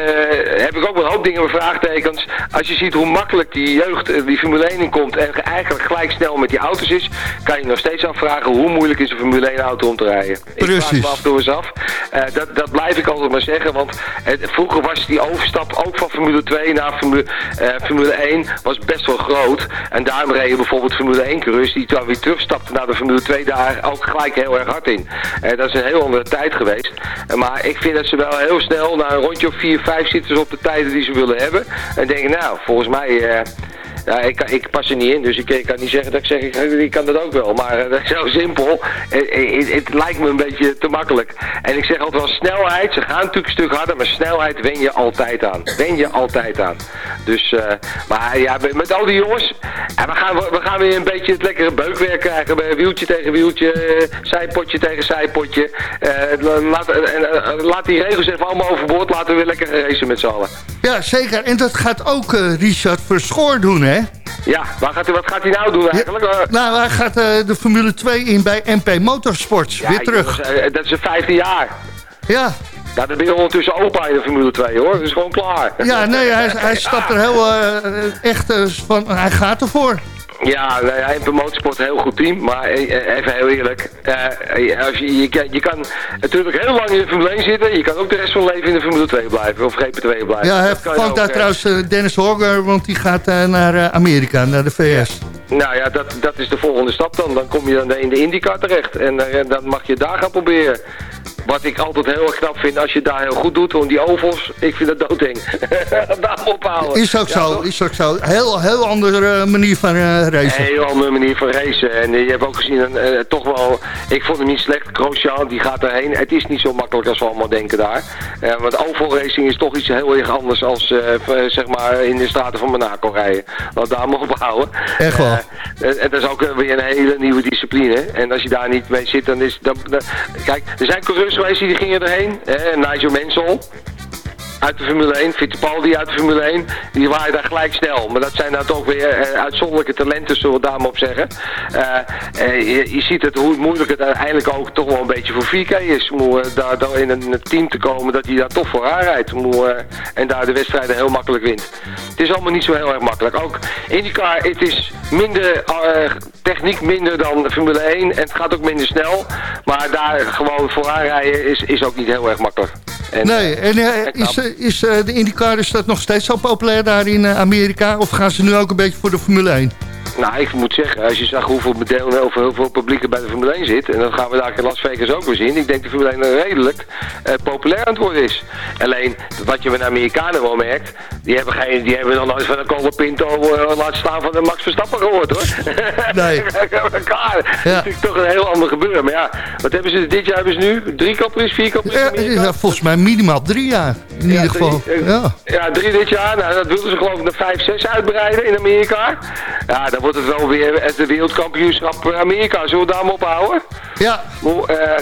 S13: heb ik ook wel een hoop dingen met vraagtekens. Als je ziet hoe makkelijk die jeugd eh, die Formule 1 in komt en eigenlijk gelijk snel met die auto's is, kan je nog steeds afvragen hoe moeilijk is een Formule 1 auto om te rijden. Ik vraag
S8: Precies.
S13: me af en toe eens af. Eh, dat, dat blijf ik altijd maar zeggen, want vroeger was die overstap ook van Formule 2 naar Formule, Formule 1 was best wel groot. En daarom reden bijvoorbeeld Formule 1 coureurs die dan weer terugstapten naar de Formule 2 daar ook gelijk heel erg hard in. Dat is een heel andere tijd geweest. Maar ik vind dat ze wel heel snel na een rondje of 4, 5 zitten ze op de tijden die ze willen hebben. En denken, nou, volgens mij... eh, ja, ik, ik pas er niet in, dus ik, kan niet zeggen dat ik zeg, ik, ik kan dat ook wel. Maar eh, dat zo simpel. Het, het, het lijkt me een beetje te makkelijk. En ik zeg altijd wel snelheid. Ze gaan natuurlijk een stuk harder, maar snelheid wen je altijd aan. Wen je altijd aan. Dus, eh, maar ja, met- al die jongens. En we, gaan, we gaan weer een beetje het lekkere beukwerk krijgen. Wieltje tegen wieltje, eh, zijpotje tegen zijpotje. Eh, laat, eh, laat die regels even allemaal overboord. Laten we weer lekker racen met z'n allen.
S8: Ja, zeker. En dat gaat ook eh, Richard Verschoor doen, hè?
S13: Ja, waar gaat, hij- wat gaat hij nou doen eigenlijk? Eh,
S8: Nou, hij gaat eh, de Formule 2 in bij MP Motorsports.
S13: Ja,
S8: weer terug.
S13: jongens, eh, dat is een 15 jaar.
S8: Ja.
S13: Nou, dan ben je ondertussen opa in de Formule 2 hoor. Dat is gewoon klaar.
S8: Ja, nee, hij, hij stapt er heel echt van... Hij gaat ervoor.
S13: Ja, nou ja, MP Motorsport een heel goed team, maar eh, even heel eerlijk. eh, als je, je, kan, je kan natuurlijk heel lang in de Formule 1 zitten, je kan ook de rest van je leven in de Formule 2 blijven, of GP2 blijven.
S8: Ja, hij vangt daar
S13: eh.
S8: trouwens eh, Dennis Horger, want die gaat naar Amerika, naar de VS.
S13: Nou ja, dat, dat is de volgende stap dan. Dan kom je dan in de IndyCar terecht en dan mag je daar gaan proberen. Wat ik altijd heel erg knap vind als je het daar heel goed doet, want die ovals, ik vind dat doodeng. daar ophouden.
S8: Is ook
S13: Ja,
S8: zo,
S13: toch?
S8: is ook zo. Heel, heel andere eh, manier van
S13: Een
S8: racen.
S13: heel andere manier van racen. En eh, je hebt ook gezien, eh, toch wel, ik vond hem niet slecht. Grosjean, die gaat erheen. Het is niet zo makkelijk als we allemaal denken daar. Want oval racing is toch iets heel erg anders als, zeg maar, in de straten van Monaco rijden. Laat daar maar op houden.
S8: Echt wel.
S13: En dat is ook weer een hele nieuwe discipline. En als je daar niet mee zit, dan is... Dan, dan- kijk, er zijn coureurs geweest die gingen erheen. Nigel Mansell uit de Formule 1, Fittipaldi uit de Formule 1, die waren daar gelijk snel. Maar dat zijn nou toch weer eh, uitzonderlijke talenten, zullen we daar maar op zeggen. Eh, eh, je, je ziet het, hoe moeilijk het uiteindelijk ook toch wel een beetje voor 4K is. Om daar, daar in een team te komen dat hij daar toch voor aanrijdt. Om, en daar de wedstrijden heel makkelijk wint. Het is allemaal niet zo heel erg makkelijk. Ook IndyCar, het is minder techniek minder dan Formule 1 en het gaat ook minder snel. Maar daar gewoon voor aanrijden is, is ook niet heel erg makkelijk. En,
S8: Nee, en
S13: en
S8: is, is eh, de IndyCar is nog steeds zo populair daar in eh, Amerika? Of gaan ze nu ook een beetje voor de Formule 1?
S13: Nou, ik moet zeggen, als je zag hoeveel of hoeveel publiek er bij de Formule 1 zit, en dat gaan we daar in Las Vegas ook weer zien, ik denk dat de Formule 1 redelijk eh, populair aan het worden is. Alleen, wat je met de Amerikanen wel merkt, die hebben, geen, die hebben nog nooit van een Colin Pinto uh, laten staan van de Max Verstappen gehoord hoor.
S8: Nee.
S13: Klaar. Dat is natuurlijk toch een heel ander gebeuren. Maar ja, wat hebben ze dit jaar hebben ze nu? Drie kappers, vier?
S8: Ja, ja, volgens mij minimaal drie jaar. In ieder geval.
S13: Drie, eh,
S8: Ja.
S13: ja, drie dit jaar. Nou, dat wilden ze geloof ik naar vijf, zes uitbreiden in Amerika. Ja, dan wordt het wel weer het wereldkampioenschap Amerika. Zullen we daar maar ophouden?
S8: Ja.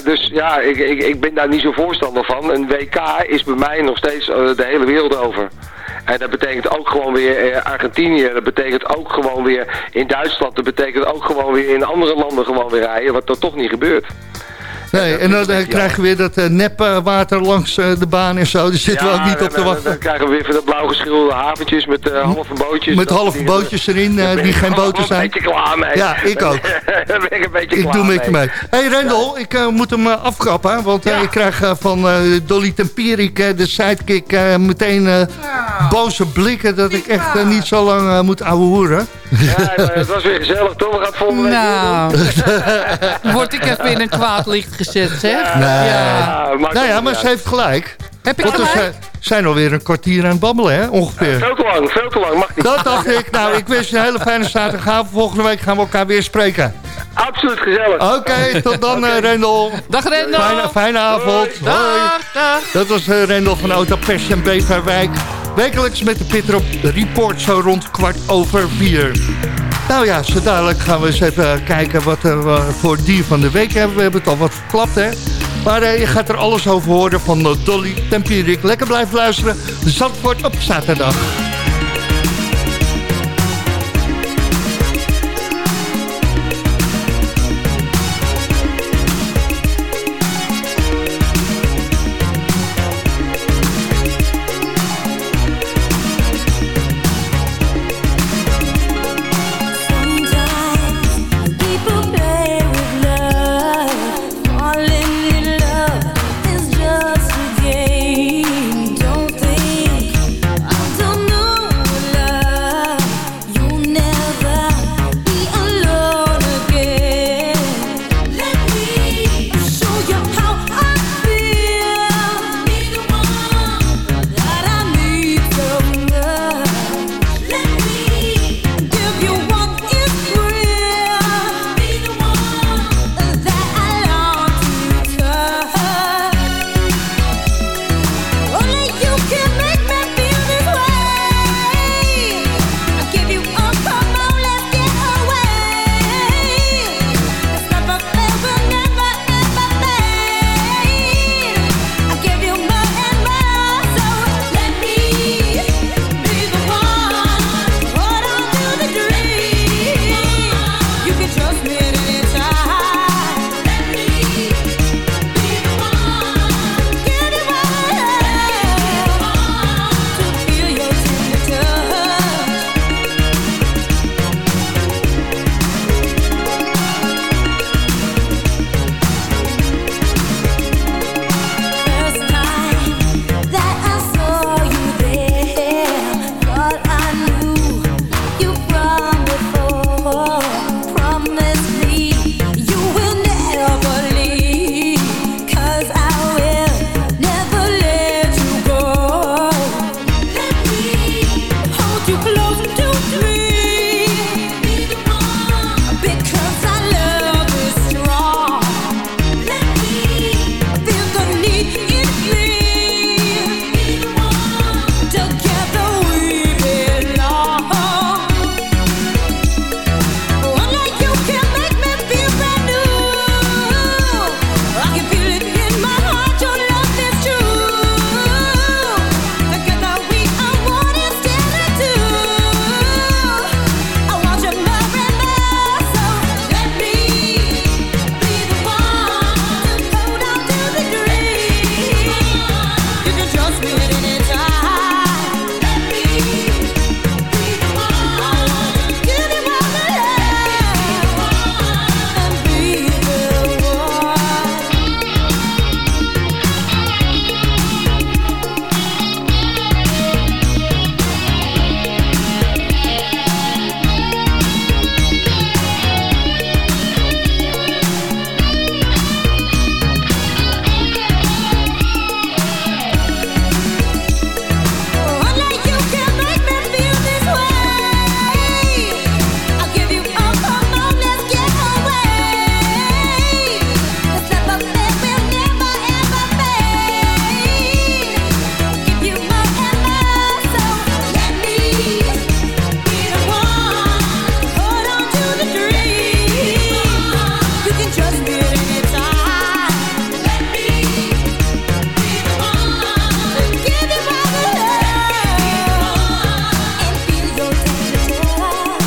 S13: dus ja, ik, ik, ik ben daar niet zo voorstander van. Een WK is bij mij nog steeds eh, de hele wereld over. En dat betekent ook gewoon weer eh, Argentinië. Dat betekent ook gewoon weer in Duitsland. Dat betekent ook gewoon weer in andere landen gewoon weer rijden. Wat er toch niet gebeurt.
S14: Nee, en dan eh, krijgen we weer dat uh, nepwater langs eh, de baan en zo. Daar zitten we ook niet
S13: dan,
S14: op te
S13: dan-
S14: wachten.
S13: Dan krijgen we weer van de blauw geschilderde haventjes met eh, halve bootjes.
S14: Met
S13: Dat
S14: halve bootjes erin, eh,
S13: ben
S14: die
S13: ik
S14: geen boten zijn.
S13: een beetje klaar mee.
S14: Ja, ik ook.
S13: Daar ben ik een beetje
S14: Ik
S13: klaar
S14: doe met je mee. hey Rendel, ik eh, moet hem uh, afkappen. Want eh, ik krijg eh, van eh, Dolly Tempierik, eh, de sidekick, eh, meteen eh, boze blikken... dat ik echt eh, niet zo lang eh, moet ouwehoeren.
S13: Ja, maar het was weer gezellig, toch? We gaan het volgende week
S9: Nou,
S13: weer doen.
S9: word ik even in een kwaad licht gezet, zeg.
S14: Nee.
S9: Ja.
S14: nou ja, maar ze heeft gelijk.
S9: Heb ik
S14: Want we
S9: gelijk?
S14: zijn- zijn alweer een kwartier aan het babbelen, hè, ongeveer.
S13: Veel te lang, veel te lang, mag niet.
S14: Dat dacht ik. Nou, ik wens je een hele fijne zaterdagavond. Volgende week gaan we elkaar weer spreken.
S13: Absoluut gezellig.
S14: Oké, tot dan eh, Rendel.
S9: Dag Rendel.
S14: Fijne, fijne avond.
S9: Dag, dag.
S14: Dat was eh, Rendel van Autopers en Beverwijk. Wekelijks met de Pitrop Report zo rond kwart over vier. Nou ja, zo dadelijk gaan we eens even kijken wat we eh, voor dier van de week hebben. We hebben het al wat verklapt, hè. Maar eh, je gaat er alles over horen van eh, Dolly Tempierik. Lekker blijven luisteren. Zandvoort op zaterdag.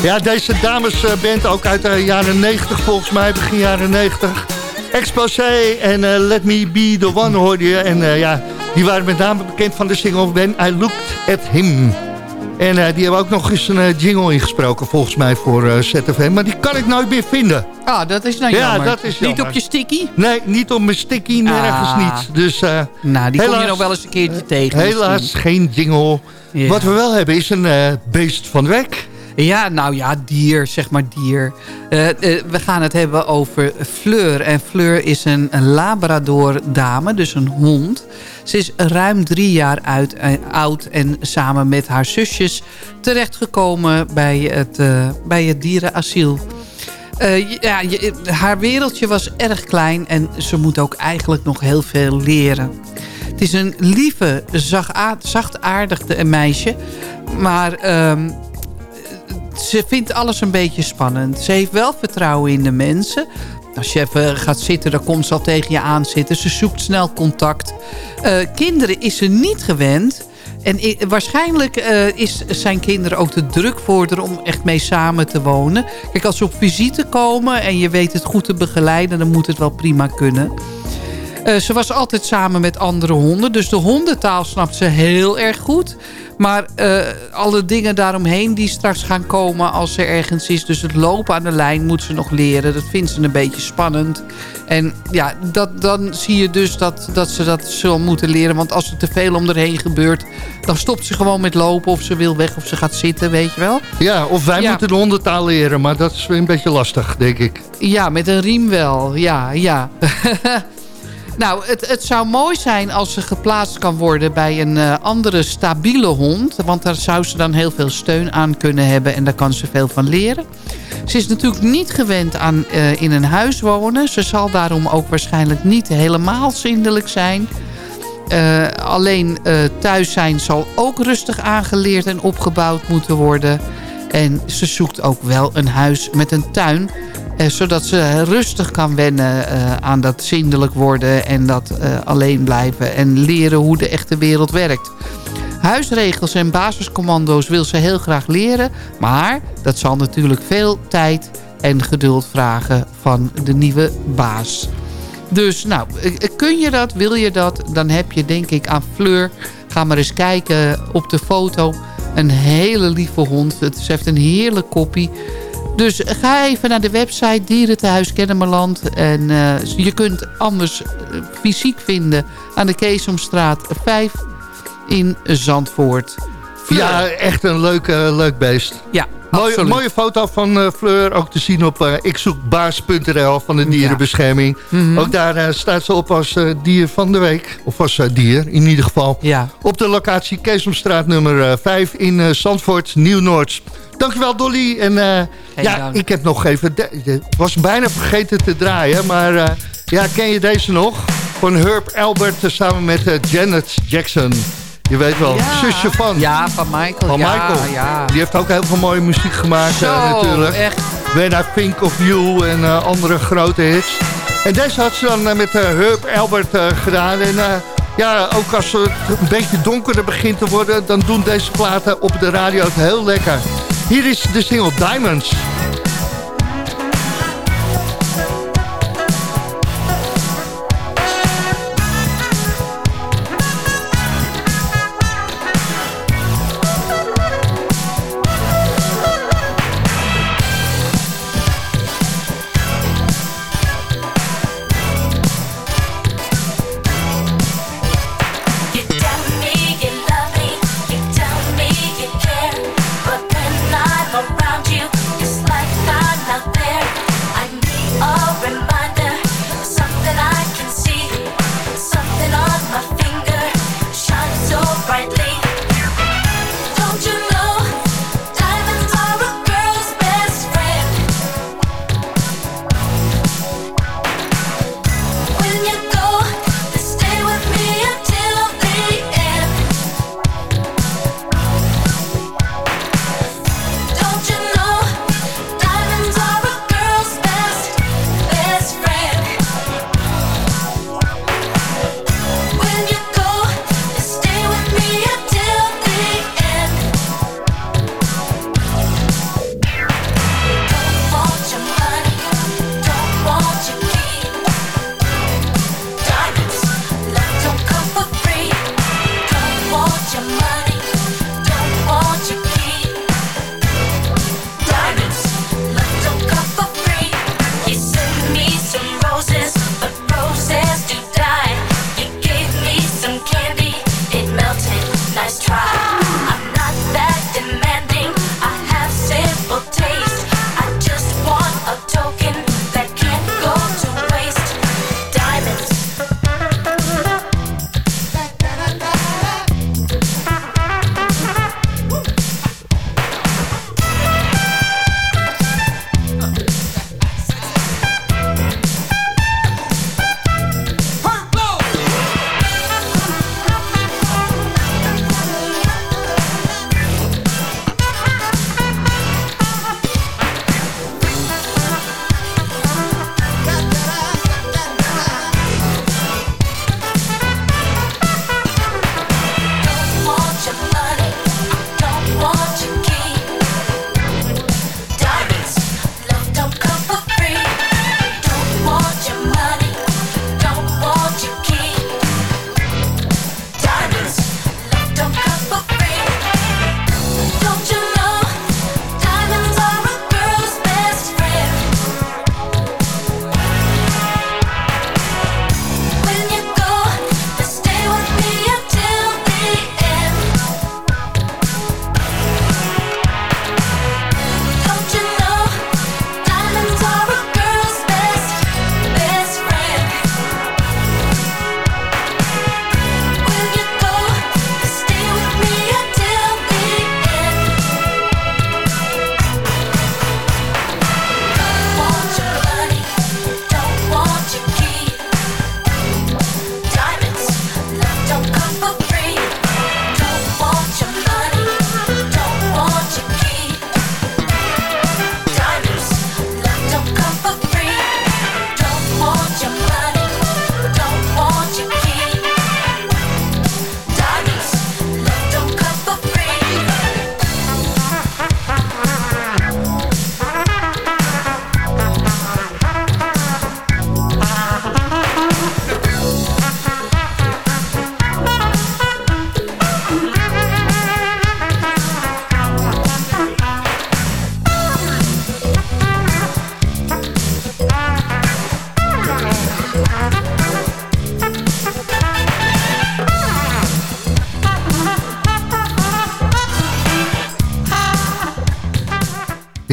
S14: Ja, deze damesband ook uit de jaren 90 volgens mij, begin jaren 90.
S8: Exposé en eh, Let Me Be The One hoorde je. En eh, ja, die waren met name bekend van de single When I Looked At Him. En eh, die hebben ook nog eens een eh, jingle ingesproken volgens mij voor eh, ZFM. Maar die kan ik nooit meer vinden.
S9: Ah, dat is nou
S8: Ja,
S9: jammer.
S8: dat is
S9: Niet
S8: jammer.
S9: op je sticky?
S8: Nee, niet op mijn sticky, nergens
S9: Ah.
S8: niet. Dus, eh,
S9: Nou, die kom je
S8: helaas-
S9: nog wel eens een keertje tegen.
S8: Helaas
S9: misschien.
S8: geen jingle. Wat we wel hebben is een eh, beest van de week.
S9: Ja, nou ja, dier, zeg maar dier. Eh, eh, we gaan het hebben over Fleur. En Fleur is een, Labrador dame, dus een hond. Ze is ruim drie jaar eh, oud en samen met haar zusjes terechtgekomen bij het, bij het dierenasiel. Ja, haar wereldje was erg klein en ze moet ook eigenlijk nog heel veel leren. Het is een lieve, zachtaard- zachtaardig meisje. Maar ehm, ze vindt alles een beetje spannend. Ze heeft wel vertrouwen in de mensen. Als je even gaat zitten, dan komt ze al tegen je aan zitten. Ze zoekt snel contact. Eh, kinderen is ze niet gewend. En waarschijnlijk eh, is, zijn kinderen ook te druk voor haar om echt mee samen te wonen. Kijk, als ze op visite komen en je weet het goed te begeleiden... dan moet het wel prima kunnen. Eh, ze was altijd samen met andere honden. Dus de hondentaal snapt ze heel erg goed. Maar eh, alle dingen daaromheen die straks gaan komen als ze ergens is. Dus het lopen aan de lijn moet ze nog leren. Dat vindt ze een beetje spannend. En ja, dat, dan zie je dus dat, dat ze dat zal moeten leren. Want als er te veel om haar heen gebeurt... dan stopt ze gewoon met lopen of ze wil weg of ze gaat zitten, weet je wel.
S8: Ja, of wij
S9: Ja.
S8: moeten de hondentaal leren, maar dat is weer een beetje lastig, denk ik.
S9: Ja, met een riem wel. Ja, ja. nou, het, het zou mooi zijn als ze geplaatst kan worden bij een eh, andere stabiele hond. Want daar zou ze dan heel veel steun aan kunnen hebben en daar kan ze veel van leren. Ze is natuurlijk niet gewend aan eh, in een huis wonen. Ze zal daarom ook waarschijnlijk niet helemaal zindelijk zijn. Eh, alleen thuis zijn zal ook rustig aangeleerd en opgebouwd moeten worden. En ze zoekt ook wel een huis met een tuin. Eh, zodat ze rustig kan wennen eh, aan dat zindelijk worden en dat eh, alleen blijven. En leren hoe de echte wereld werkt. Huisregels en basiscommando's wil ze heel graag leren. Maar dat zal natuurlijk veel tijd en geduld vragen van de nieuwe baas. Dus nou, kun je dat, wil je dat, dan heb je denk ik aan Fleur. Ga maar eens kijken op de foto. Een hele lieve hond. Ze heeft een heerlijk koppie. Dus ga even naar de website Dierentehuis Kennemerland. En eh, je kunt anders eh, fysiek vinden aan de Keesomstraat 5 in Zandvoort.
S8: Ja, echt een leuk, eh, leuk beest.
S9: Ja,
S8: Mooie, mooie foto van eh, Fleur, ook te zien op eh ikzoekbaas.nl van de dierenbescherming.
S9: Mhm.
S8: Ook daar eh, staat ze op als dier van de week. Of als dier, in ieder geval.
S9: Ja.
S8: Op de locatie Keesomstraat nummer eh, 5 in Zandvoort, Nieuw-Noord. Dankjewel Dolly. En ja,
S9: dank.
S8: ik heb nog even... Ik was bijna vergeten te draaien, maar ja, ken je deze nog? Van Herb Albert samen met Janet Jackson. Je weet wel,
S9: Ja.
S8: zusje van.
S9: Ja, van Michael.
S8: Van
S9: ja,
S8: Michael.
S9: Ja.
S8: Die heeft ook heel veel mooie muziek gemaakt
S9: Zo,
S8: eh, natuurlijk.
S9: echt.
S8: When I Think of You en eh, andere grote hits. En deze had ze dan eh, met Herb Albert gedaan. En ja, ook als het een beetje donkerder begint te worden... dan doen deze platen op de radio het heel lekker. Hier is de single Diamonds.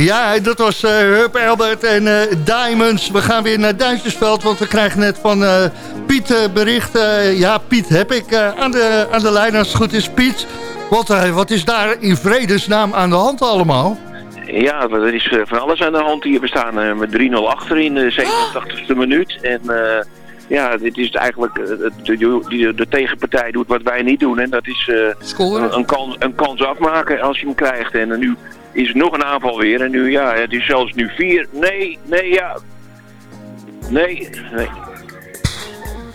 S8: Ja, dat was eh Herb Albert en eh, Diamonds. We gaan weer naar Duitsersveld, want we krijgen net van eh, Piet eh, bericht. eh, ja, Piet heb ik eh, aan, de, aan de lijn als het goed is. Piet, wat, eh, wat is daar in vredesnaam aan de hand allemaal?
S11: Ja, er is eh, van alles aan de hand hier. We staan eh, met 3-0 achter in de 87e minuut. En eh, ja, dit is eigenlijk... eh, de, de, de tegenpartij doet wat wij niet doen. En dat is eh, een, een, kans, een kans afmaken als je hem krijgt. En eh, nu is nog een aanval weer. En nu, ja, het is zelfs nu 4. Nee, nee, ja. Nee, nee.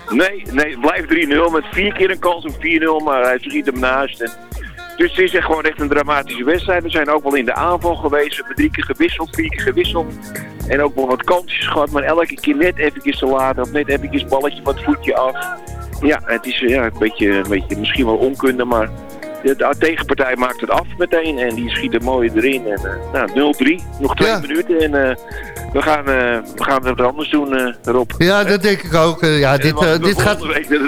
S11: Nee, nee, blijft 3-0 met vier keer een kans op 4-0, maar hij schiet hem naast. En, dus het is echt gewoon echt een dramatische wedstrijd. We zijn ook wel in de aanval geweest, we hebben drie keer gewisseld, vier keer gewisseld. En ook wel wat kansjes gehad, maar elke keer net even te laat of net even een balletje wat voetje af. Ja, het is ja, een, beetje, een beetje misschien wel onkunde, maar de, de tegenpartij maakt het af meteen en die schiet er mooi erin. En, eh, nou, 0-3, nog twee minuten en eh, we, gaan, eh, we gaan het anders doen, Rob.
S8: Ja, dat denk ik ook. Ja, dit, dit, gaat,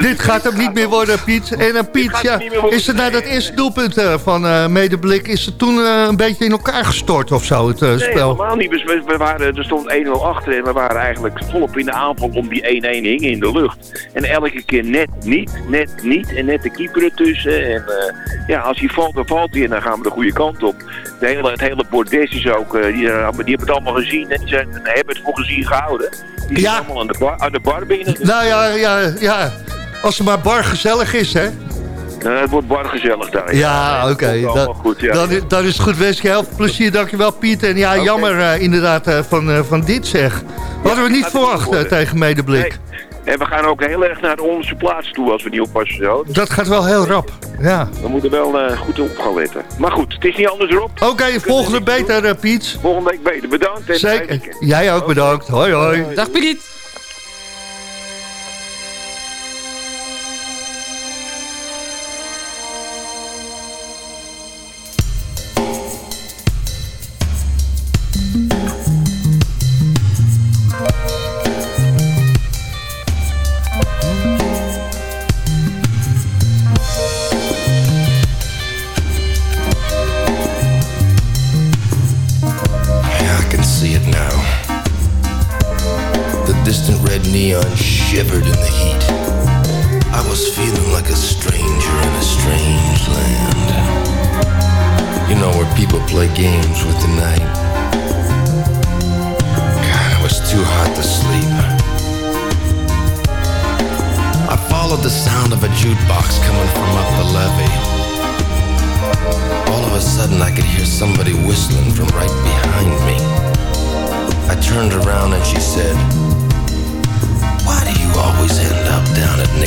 S8: dit gaat hem niet meer worden, Piet. En uh, Piet, ja, is het na dat eerste doelpunt van Medeblik... is het toen een beetje in elkaar gestort of zo, het eh,
S11: Nee,
S8: spel?
S11: helemaal niet. Dus we, we waren, er stond 1-0 achter en we waren eigenlijk volop in de aanval om die 1-1 hingen in de lucht. En elke keer net niet, net niet en net de keeper ertussen. En ja, als hij valt, dan valt hij en dan gaan we de goede kant op. De hele, het hele bordes is ook, eh, die, eh, die hebben het allemaal gezien en die zijn, hebben het voor gezien gehouden. Die zijn allemaal aan de, bar, aan de bar binnen.
S8: Nou ja, ja, ja, als het maar bar gezellig is, hè?
S11: Nou, het wordt bar gezellig daar.
S8: Ja, oké.
S11: dat komt
S8: Dan,
S11: ja.
S8: dan, dan is het goed. Wens ik je heel veel plezier. Dankjewel, Piet. En ja, jammer eh, inderdaad eh, van, eh, van dit zeg. Hadden we niet verwacht eh, tegen Medeblik.
S11: En we gaan ook heel erg naar de onderste plaats toe als we niet oppassen zo.
S8: Dat gaat wel heel rap. Ja.
S11: We moeten wel eh, goed op gaan letten. Maar goed, het is niet anders erop.
S8: Oké, volgende beter, eh, Piet.
S11: Volgende week beter. Bedankt. En
S8: Zeker. Jij ook bedankt. Hoi, hoi.
S15: Dag Piet.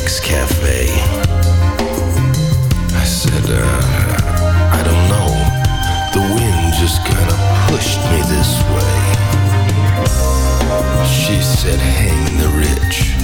S12: Down Cafe? I said, uh, I don't know. The wind just kind of pushed me this way. She said, Hang the rich.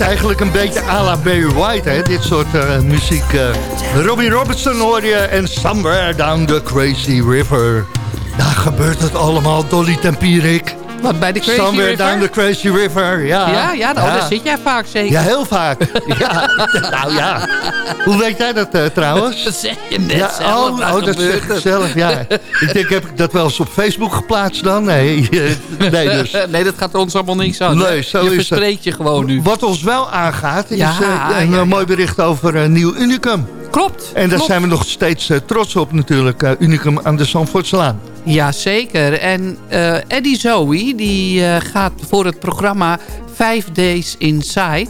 S15: Is
S8: eigenlijk een beetje à la Barry White, hè, dit soort eh, muziek. eh. Robbie Robertson hoor je en Somewhere Down the Crazy River. Daar gebeurt het allemaal, Dolly Tempierik.
S9: Wat, bij de Crazy
S8: Somewhere
S9: River?
S8: Down the Crazy River, ja.
S9: Ja, ja, nou, daar zit jij vaak zeker.
S8: Ja, heel vaak. ja, nou ja. Hoe weet jij dat eh, trouwens?
S9: Dat zeg je net
S8: Ja,
S9: zelf.
S8: oh, oh, dat zeg ik
S9: het.
S8: zelf, ja. ik denk, heb ik dat wel eens op Facebook geplaatst dan? Nee, nee dus.
S9: nee, dat gaat ons allemaal niks aan.
S8: Nee, zo
S9: je
S8: is
S9: verspreekt je gewoon nu.
S8: Wat ons wel aangaat, is
S9: Ja,
S8: eh, een
S9: ja,
S8: eh, mooi bericht over eh, Nieuw Unicum.
S9: Klopt.
S8: En daar
S9: klopt.
S8: zijn we nog steeds trots op natuurlijk. Unicum aan de Zandvoortslaan.
S9: Jazeker. En eh Eddie Zoe die eh, gaat voor het programma 5 Days Inside...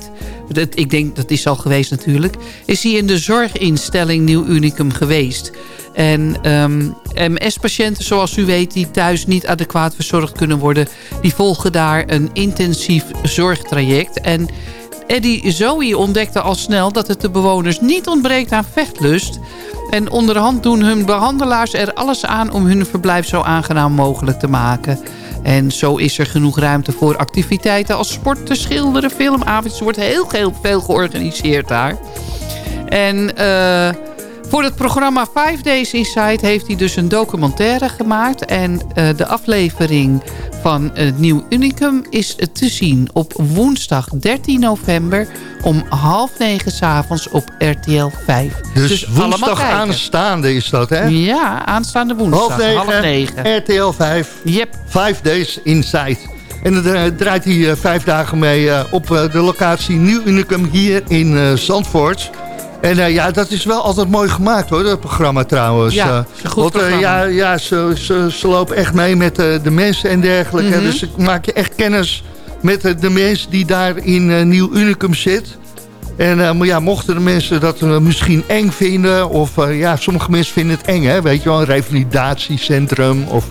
S9: Dat, ik denk, dat is al geweest natuurlijk... is hij in de zorginstelling Nieuw Unicum geweest. En ehm, MS-patiënten, zoals u weet... die thuis niet adequaat verzorgd kunnen worden... die volgen daar een intensief zorgtraject. En Eddie Zoe ontdekte al snel dat het de bewoners niet ontbreekt aan vechtlust... En onderhand doen hun behandelaars er alles aan om hun verblijf zo aangenaam mogelijk te maken. En zo is er genoeg ruimte voor activiteiten als sporten, schilderen, filmavondjes. Er wordt heel, heel veel georganiseerd daar. En eh, voor het programma 5 Days Inside heeft hij dus een documentaire gemaakt. En eh, de aflevering van het Nieuw Unicum is te zien op woensdag 13 november om half negen s'avonds op RTL 5.
S8: Dus,
S9: allemaal
S8: woensdag aanstaande is dat, hè?
S9: Ja, aanstaande woensdag.
S8: Half negen,
S9: half negen.
S8: RTL 5.
S9: Yep.
S8: Five Days Inside. En dan eh, draait hij eh, vijf dagen mee op de locatie Nieuw Unicum hier in Zandvoort. En eh, ja, dat is wel altijd mooi gemaakt hoor, dat programma trouwens.
S9: Ja,
S8: Eh,
S9: goed
S8: want, eh,
S9: programma.
S8: ja, ja ze, ze, ze lopen echt mee met de mensen en dergelijke.
S9: Mhm.
S8: Dus maak je echt kennis met de mensen die daar in Nieuw Unicum zit. En eh, ja, mochten de mensen dat eh, misschien eng vinden... of eh, ja, sommige mensen vinden het eng, hè? Weet je wel, een revalidatiecentrum of...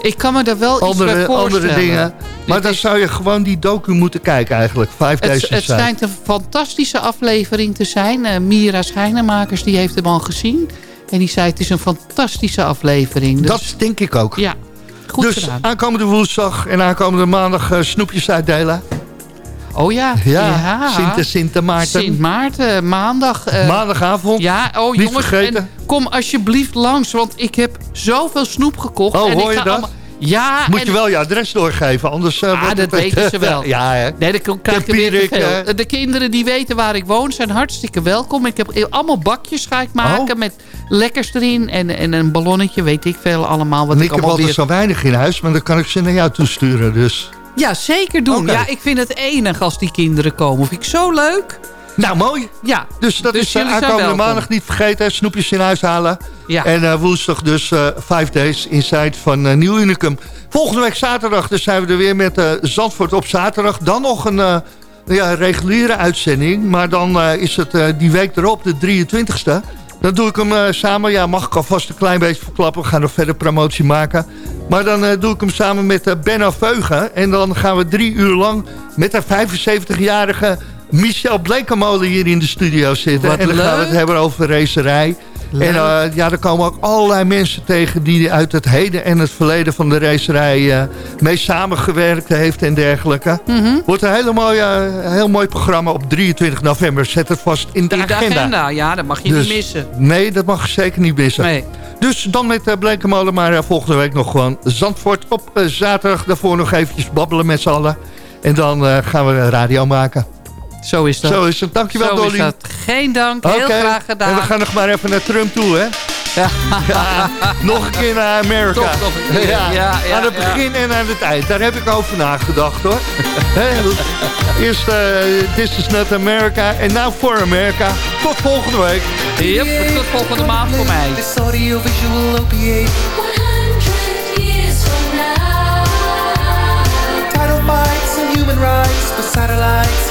S9: Ik kan me daar wel iets bij
S8: andere,
S9: voorstellen.
S8: andere dingen. Maar dan zou je gewoon die docu moeten kijken eigenlijk. Vijf
S9: Het,
S8: Days
S9: het schijnt een fantastische aflevering te zijn. Mira Schijnemakers die heeft hem al gezien. En die zei het is een fantastische aflevering. Dus,
S8: Dat denk ik ook.
S9: Ja, goed
S8: dus
S9: gedaan.
S8: aankomende woensdag en aankomende maandag snoepjes uitdelen.
S9: Oh ja.
S8: Ja, Sint en Sint Maarten.
S9: Sint Maarten, maandag. eh,
S8: Maandagavond.
S9: Ja, oh
S8: Niet
S9: jongens,
S8: vergeten.
S9: en kom alsjeblieft langs, want ik heb zoveel snoep gekocht.
S8: Oh,
S9: en
S8: hoor
S9: ik
S8: je
S9: ga
S8: dat?
S9: allemaal- Ja,
S8: Moet
S9: en-
S8: je wel je adres doorgeven, anders... eh,
S9: Ah, dat
S8: het-
S9: weten ze wel.
S8: ja, hè.
S9: Nee, dan krijg je weer veel.
S8: eh.
S9: De kinderen die weten waar ik woon zijn hartstikke welkom. Ik heb allemaal bakjes ga ik maken
S8: Oh.
S9: met lekkers erin. En, en een ballonnetje, weet ik veel allemaal. Wat
S8: En
S9: ik
S8: ik heb altijd
S9: weer...
S8: zo weinig in huis, maar dan kan ik ze naar jou toesturen. Dus.
S9: Ja, zeker doen. Ja, ik vind het enig als die kinderen komen. Vind ik zo leuk.
S8: Nou, mooi.
S9: Ja.
S8: Dus dat
S9: Dus
S8: is eh, aankomende maandag niet vergeten. Snoepjes in huis halen.
S9: Ja.
S8: En eh, woensdag dus eh Five Days Inside van eh, Nieuw Unicum. Volgende week zaterdag dus zijn we er weer met Zandvoort op zaterdag. Dan nog een ja, reguliere uitzending. Maar dan is het die week erop, de 23e. Dan doe ik hem eh, samen. Ja, mag ik alvast een klein beetje verklappen. We gaan nog verder promotie maken. Maar dan eh, doe ik hem samen met eh, Benno Veugen. En dan gaan we drie uur lang met de 75-jarige Michel Blekemolen hier in de studio zitten.
S9: Wat
S8: en dan gaan we het
S9: hebben
S8: over racerij.
S9: Leuk.
S8: En eh, ja, er komen ook allerlei mensen tegen die uit het heden en het verleden van de racerij eh, mee samengewerkt heeft en dergelijke.
S9: Mhm.
S8: Wordt een hele mooie, eh, heel mooi programma op 23 november. Zet het vast in de
S9: In de
S8: agenda.
S9: agenda, ja, dat mag je
S8: Dus-
S9: niet missen.
S8: Nee, dat mag je zeker niet missen.
S9: Nee.
S8: Dus dan met uh, Blekemolen, maar volgende week nog gewoon Zandvoort op zaterdag. Daarvoor nog eventjes babbelen met z'n allen. En dan gaan we radio maken.
S9: Zo is dat.
S8: Zo is het. Dankjewel,
S9: Zo
S8: Dolly.
S9: is dat. Geen dank, heel graag gedaan.
S8: En we gaan nog maar even naar Trump toe, hè? Ja, nog een keer naar Amerika.
S9: Toch nog een keer. Ja, ja,
S8: aan het
S9: ja.
S8: begin en aan het eind. Daar heb ik over nagedacht, hoor. Hè? Eerst eh, This is not America en now for America. Tot volgende week.
S9: Yep, tot volgende maand voor mij.
S6: This audiovisual opiate. 100 years from now. Title fights and human rights for satellites,